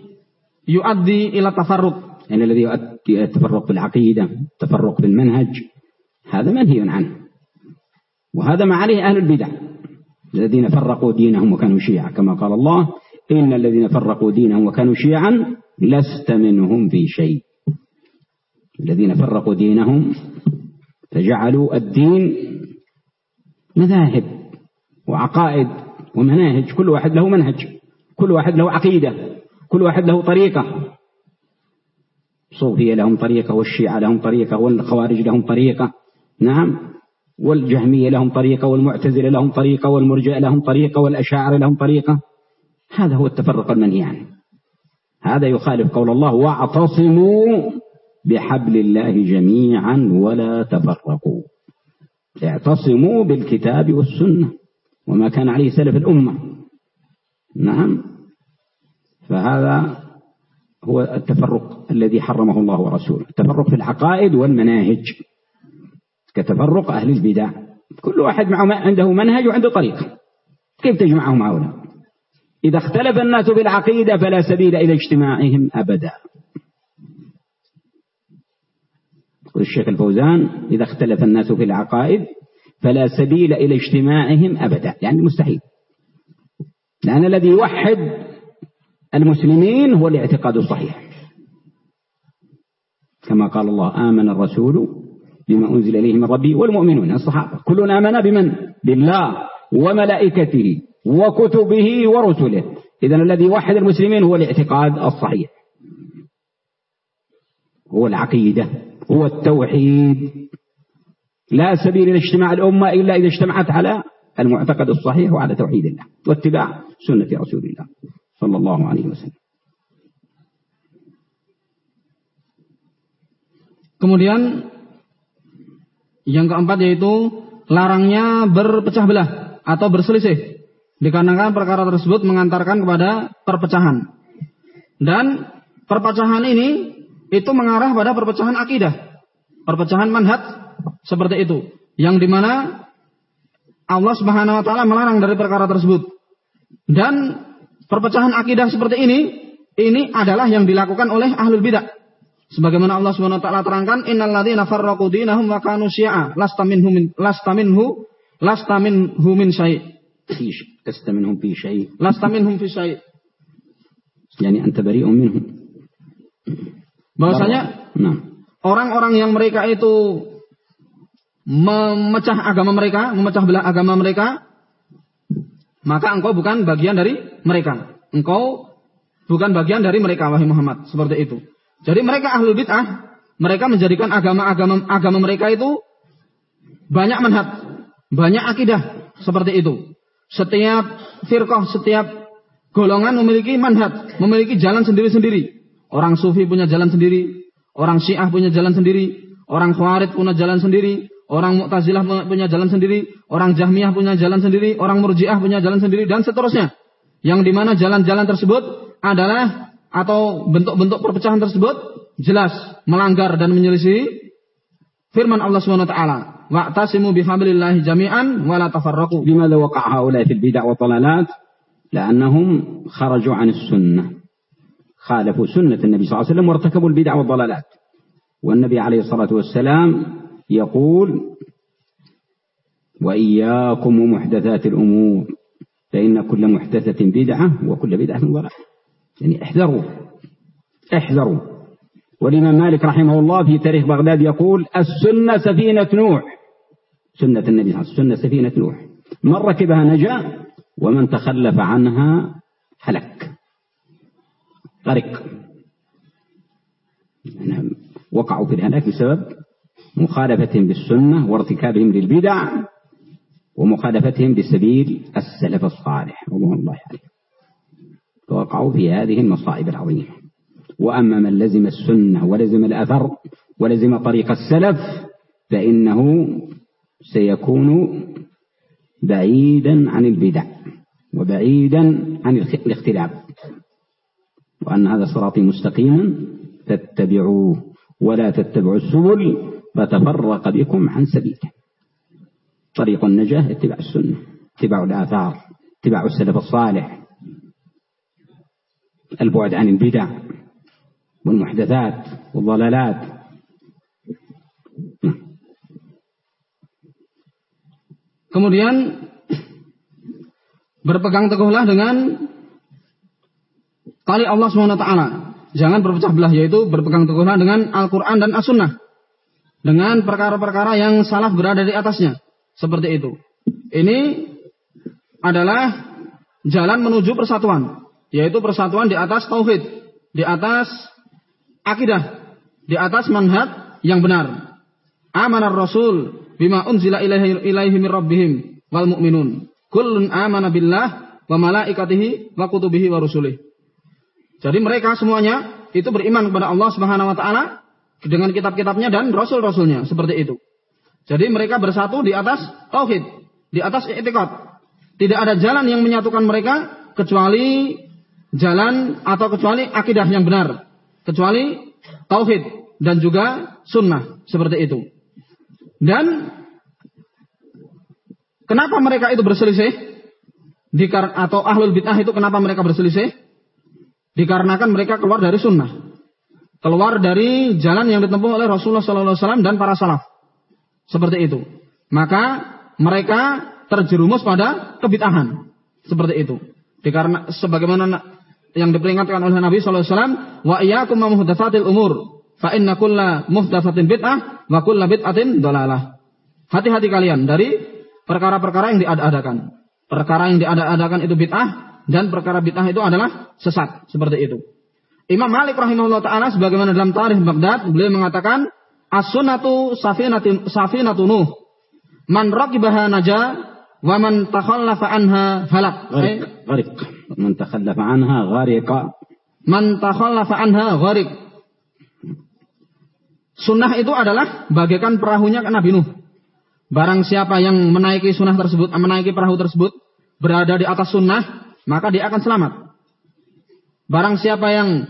yuaddi ila tafarruq. يعني الذي يؤدي إلى التفرق بالعقيدة التفرق بالمنهج هذا منهي عنه وهذا ما عليه أهل البدع الذين فرقوا دينهم وكانوا شيعا كما قال الله إن الذين فرقوا دينهم وكانوا شيعا لست منهم في شيء. الذين فرقوا دينهم فجعلوا الدين مذاهب وعقائد ومناهج كل واحد له منهج كل واحد له عقيدة كل واحد له طريقة. الصوفية لهم طريقة والشيعة لهم طريقة والخوارج لهم طريقة. نعم. والجهمية لهم طريقة والمعتزلة لهم طريقة والمرجئة لهم طريقة والأشاعرة لهم طريقة. هذا هو التفرق المنهي عنه هذا يخالف قول الله واعتصموا بحبل الله جميعا ولا تفرقوا. اعتصموا بالكتاب والسنة وما كان عليه سلف الأمة. نعم. فهذا هو التفرق الذي حرمه الله ورسوله. التفرق في العقائد والمناهج. كتفرق أهل البدع. كل واحد معه عنده منهج وعنده طريقة. كيف تجمعهم هؤلاء؟ إذا اختلف الناس بالعقيدة فلا سبيل إلى اجتماعهم أبدا. يقول الشيخ الفوزان إذا اختلف الناس في العقائد فلا سبيل إلى اجتماعهم أبدا. يعني مستحيل. لأن الذي يوحد المسلمين هو الاعتقاد الصحيح. كما قال الله آمن الرسول بما أنزل إليه من ربه والمؤمنون. الصحابة كلنا آمن بمن؟ بالله وملائكته. وكتبه ورسله. إذا الذي يوحد المسلمين هو الاعتقاد الصحيح. هو العقيدة. هو التوحيد. لا سبيل إلى اجتماع الأمة إلا إذا اجتمعت على المعتقد الصحيح وعلى توحيد الله واتباع سنة رسول الله صلى الله عليه وسلم. Kemudian yang keempat yaitu larangnya berpecah belah atau berselisih. Dikarenakan perkara tersebut mengantarkan kepada perpecahan. Dan perpecahan ini itu mengarah pada perpecahan akidah. Perpecahan manhat seperti itu. Yang di mana Allah subhanahu wa ta'ala melarang dari perkara tersebut. Dan perpecahan akidah seperti ini, ini adalah yang dilakukan oleh ahlul bidah. Sebagaimana Allah Subhanahu wa taala terangkan, "Innal ladzina farraqu dinahum wa kanu syi'a, lasta minhum lasta minhu lasta minhu min syai'." لست منهم في شيء لست منhum fi syai'. يعني أنت بريء منهم Bahwasanya نعم orang-orang yang mereka itu memecah agama mereka, memecah belah agama mereka, maka engkau bukan bagian dari mereka. Engkau bukan bagian dari mereka wahai Muhammad, seperti itu. Jadi mereka ahlul bid'ah, mereka menjadikan agama-agama agama mereka itu banyak manhaj, banyak akidah seperti itu. Setiap firqah, setiap golongan memiliki manhaj, memiliki jalan sendiri-sendiri. Orang sufi punya jalan sendiri, orang syiah punya jalan sendiri, orang khawarij punya jalan sendiri, orang mu'tazilah punya jalan sendiri, orang jahmiyah punya jalan sendiri, orang murjiah punya jalan sendiri, dan seterusnya. Yang di mana jalan-jalan tersebut adalah atau bentuk-bentuk perpecahan tersebut jelas melanggar dan menyelisih firman Allah taala, "Wa'tasimu bihablillahi jami'an wa la tafarraqu." لماذا وقع هؤلاء في البدع والضلالات؟ لأنهم خرجوا عن السنة. خالفوا سنة النبي صلى الله عليه وسلم وارتكبوا البدع والضلالات. والنبي عليه الصلاة والسلام يقول وإياكم ومحدثات الأمور فإن كل محدثة بدعة وكل بدعة ضلالة. يعني احذروا احذروا. والإمام مالك رحمه الله في تاريخ بغداد يقول السنة سفينة نوح. سنة النبي صلى الله عليه وسلم السنة سفينة نوح. من ركبها نجا ومن تخلف عنها هلك. غرق. يعني وقعوا في الهلاك بسبب مخالفتهم بالسنة وارتكابهم للبدع ومخالفتهم بسبيل السلف الصالح. رضوان الله عليهم فوقعوا في هذه المصائب العظيمة. وأما من لزم السنة ولزم الأثر ولزم طريق السلف فإنه سيكون بعيدا عن البدع وبعيدا عن الاختلاف وأن هذا صراطي مستقيما فاتبعوه ولا تتبعوا السبل فتفرق بكم عن سبيله. طريق النجاة اتباع السنة اتباع الآثار اتباع السلف الصالح. البعد عن البدع والمحدثات والضلالات. Kemudian berpegang teguhlah dengan tali Allah SWT. Jangan berpecah belah yaitu berpegang teguhlah dengan Al-Quran dan As-Sunnah. Dengan perkara-perkara yang salah berada di atasnya. Seperti itu. Ini adalah jalan menuju persatuan, yaitu persatuan di atas tauhid, di atas akidah, di atas manhaj yang benar. Amanar Rasul bima unzila ilaihi min rabbihim wal mu'minun. Kullun amana billah wa malaikatihi wa kutubihi wa rusulih. Jadi mereka semuanya itu beriman kepada Allah Subhanahu wa taala dengan kitab-kitabnya dan rasul-rasulnya seperti itu. Jadi mereka bersatu di atas tauhid, di atas i'tikad. Tidak ada jalan yang menyatukan mereka kecuali jalan atau kecuali akidah yang benar, kecuali tauhid dan juga sunnah seperti itu. Dan kenapa mereka itu berselisih? Dikar atau ahlul bid'ah itu kenapa mereka berselisih? Dikarenakan mereka keluar dari sunnah, keluar dari jalan yang ditempuh oleh Rasulullah SAW dan para salaf, seperti itu. Maka mereka terjerumus pada kebid'ahan. Seperti itu. Dikarena sebagaimana yang diperingatkan oleh Nabi wasallam, wa iyyakum umur, Fa inna kulla muhdatsatin bid'ah wa kulla bid'atin dalalah. Hati-hati kalian dari perkara-perkara yang diadakan. Perkara yang diadakan itu bid'ah dan perkara bid'ah itu adalah sesat, seperti itu. Imam Malik rahimahullah taala sebagaimana dalam tarikh Baghdad beliau mengatakan as-sunnatu safinatu safinatun nuh man raqibaha naja wa man takhallafa anha halak gharik gharik man takhallafa anha gharika man takhallafa anha gharik Sunnah itu adalah bagaikan perahunya Nabi Nuh. Barang siapa yang menaiki sunnah tersebut, menaiki perahu tersebut, berada di atas sunnah, maka dia akan selamat. Barang siapa yang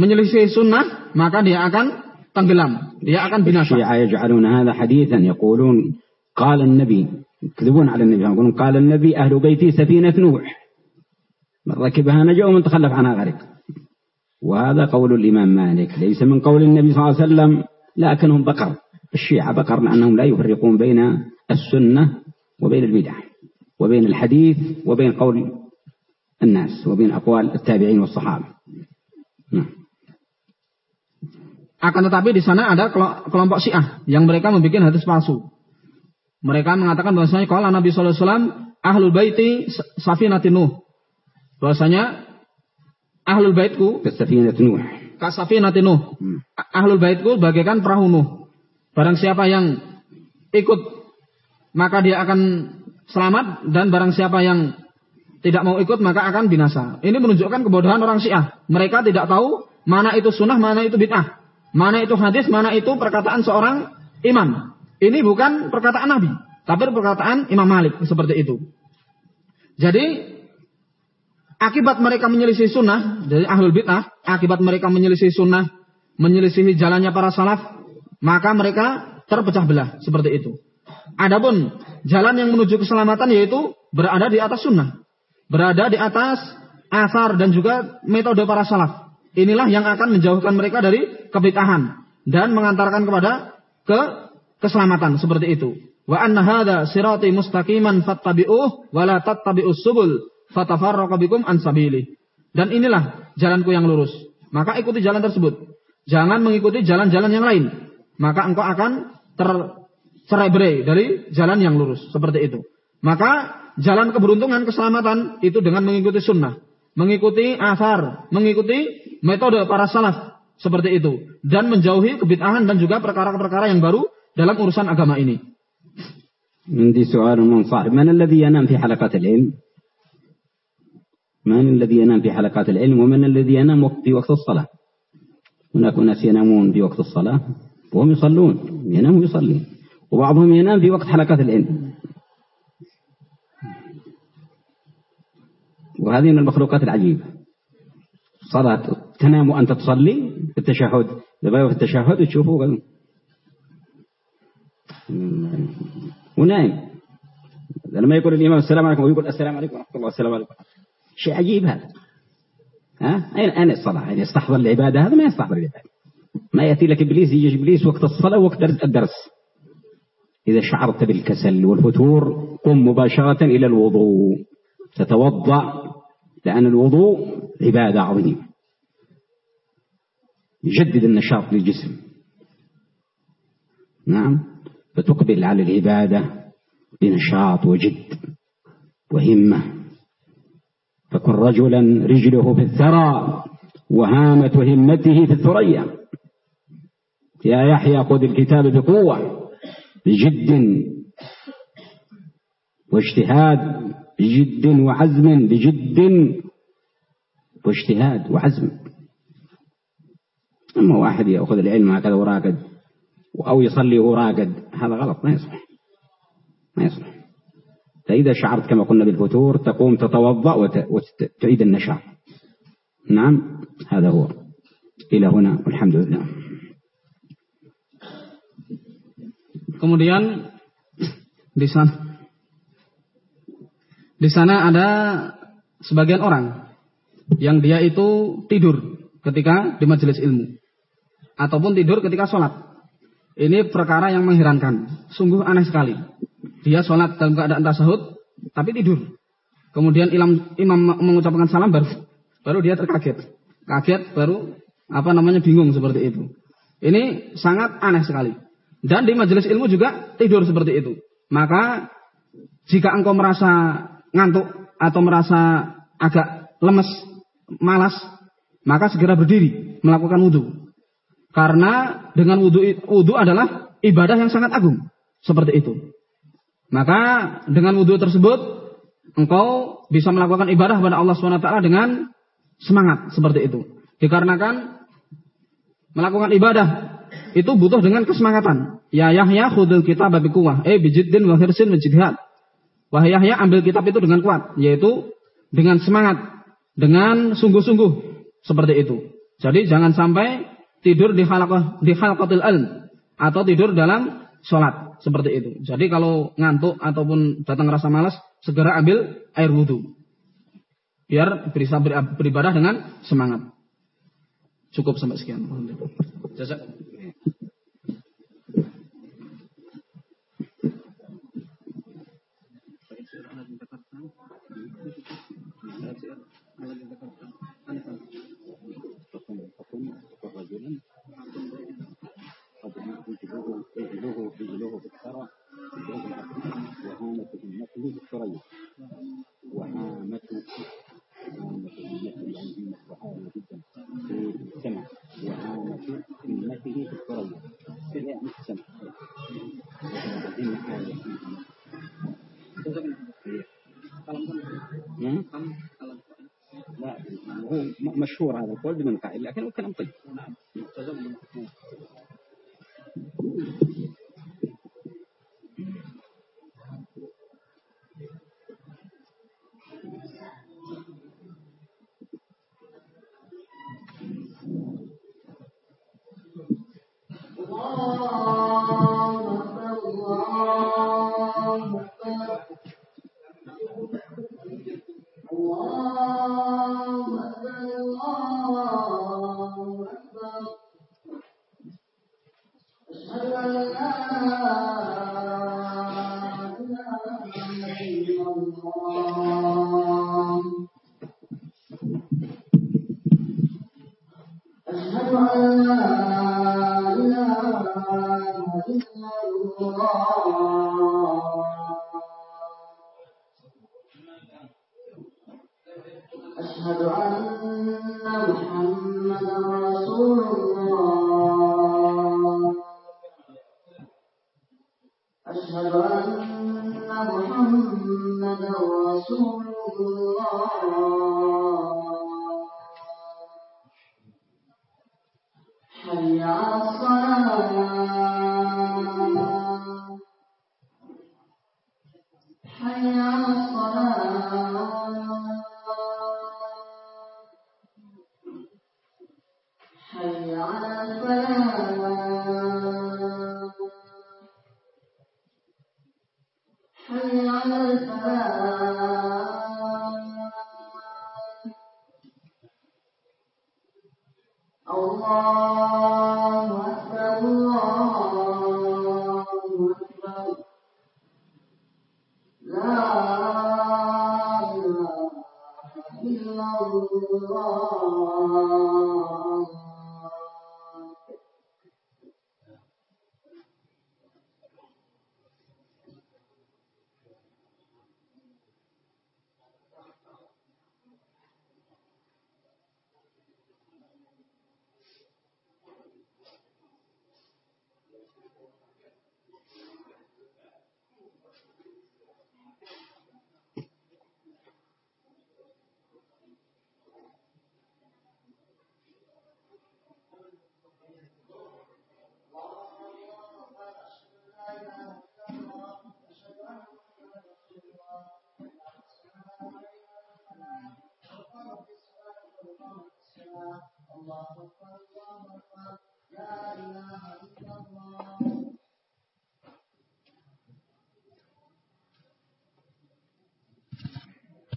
menyelisih sunnah, maka dia akan tenggelam. Dia akan binasa. الشيعة يجعلون هذا حديثا يقولون قال النبي يكذبون على النبي يقولون قال النبي أهل بيتي سفينة نوح من ركبها نجا ومن تخلف عنها غرق وهذا قول الإمام مالك ليس من قول النبي صلى الله عليه وسلم لكنهم بقر الشيعة بقر لأنهم لا يفرقون بين السنة وبين البدع وبين الحديث وبين قول الناس وبين أقوال التابعين والصحابة نعم Akan tetapi di sana ada kelompok Syiah yang mereka membuat hadis palsu. Mereka mengatakan bahwasanya kalau Nabi sallallahu alaihi wasallam ahlul baiti safinatin Nuh. Bahwasanya ahlul baitku kasafinatin Nuh. Kasafinatin Nuh. Hmm. Ahlul baitku bagaikan perahu Nuh. Barang siapa yang ikut maka dia akan selamat dan barang siapa yang tidak mau ikut maka akan binasa. Ini menunjukkan kebodohan orang Syiah. Mereka tidak tahu mana itu sunnah, mana itu bid'ah. Mana itu hadis, mana itu perkataan seorang imam. Ini bukan perkataan Nabi, tapi perkataan Imam Malik seperti itu. Jadi akibat mereka menyelisih sunnah dari ahlul bid'ah, akibat mereka menyelisih sunnah, menyelisih jalannya para salaf, maka mereka terpecah belah seperti itu. Adapun jalan yang menuju keselamatan yaitu berada di atas sunnah, berada di atas asar dan juga metode para salaf. Inilah yang akan menjauhkan mereka dari kebid'ahan dan mengantarkan kepada ke keselamatan seperti itu. Wa anna hadza sirati mustaqiman fattabi'uh wa la tattabi'us subul fatafarraqu bikum an sabili. Dan inilah jalanku yang lurus. Maka ikuti jalan tersebut. Jangan mengikuti jalan-jalan yang lain. Maka engkau akan tercerai berai dari jalan yang lurus. Seperti itu. Maka jalan keberuntungan, keselamatan itu dengan mengikuti sunnah. Mengikuti asar. Mengikuti metode para salaf. Seperti itu. Dan menjauhi kebid'ahan dan juga perkara-perkara yang baru dalam urusan agama ini. عندي سؤال منصار من الذي ينام في حلقات العلم من الذي ينام في حلقات العلم ومن الذي ينام في وقت الصلاة. هناك ناس ينامون في وقت الصلاة وهم يصلون ينام ويصلي وبعضهم ينام في وقت حلقات العلم. وهذه من المخلوقات العجيبة. صلاة تنام وأنت تصلي في التشهد. في التشهد وتشوفوا ونايم. لما يقول الإمام السلام عليكم ويقول السلام عليكم ورحمة الله والسلام عليكم. شيء عجيب هذا. ها؟ أين أين الصلاة؟ يعني يستحضر العبادة؟ هذا ما يستحضر العبادة. ما يأتي لك إبليس يجي إبليس وقت الصلاة وقت الدرس. إذا شعرت بالكسل والفتور قم مباشرة إلى الوضوء. تتوضأ لأن الوضوء عبادة عظيمة. يجدد النشاط للجسم. نعم. فتقبل على العبادة بنشاط وجد وهمة. فكن رجلا رجله في الثرى وهامة همته في الثريا. يا يحيى خذ الكتاب بقوة بجد واجتهاد بجد وعزم بجد واجتهاد وعزم. أما واحد يأخذ العلم هكذا وراقد أو يصلي وهو راقد هذا غلط ما يصلح ما يصلح. فإذا شعرت كما قلنا بالفتور تقوم تتوضأ وتعيد النشاط نعم هذا هو إلى هنا والحمد لله Kemudian di sana di sana ada sebagian orang yang dia itu tidur ketika di majelis ilmu ataupun tidur ketika sholat. Ini perkara yang mengherankan, sungguh aneh sekali. Dia sholat dalam keadaan tasahud, tapi tidur. Kemudian imam, imam mengucapkan salam baru baru dia terkaget, kaget baru apa namanya bingung seperti itu. Ini sangat aneh sekali. Dan di majelis ilmu juga tidur seperti itu. Maka jika engkau merasa ngantuk atau merasa agak lemes, malas, maka segera berdiri melakukan wudhu. Karena dengan wudhu, wudhu adalah ibadah yang sangat agung. Seperti itu. Maka dengan wudhu tersebut, engkau bisa melakukan ibadah kepada Allah SWT dengan semangat. Seperti itu. Dikarenakan melakukan ibadah itu butuh dengan kesemangatan. Ya Yahya khudul kitab babi kuwah. Eh bijiddin wa hirsin wa Wahai Yahya ambil kitab itu dengan kuat. Yaitu dengan semangat. Dengan sungguh-sungguh. Seperti itu. Jadi jangan sampai tidur di halaqah di ilm atau tidur dalam sholat seperti itu. Jadi kalau ngantuk ataupun datang rasa malas segera ambil air wudhu biar bisa beribadah dengan semangat. Cukup sampai sekian. الشرعية وعامة عامة أمته يعني وعامة جدا في السمع وعامة أمته في الشريح يعني في السمع هذه لا هو مشهور هذا القول بمن قائل لكن هو كلام طيب.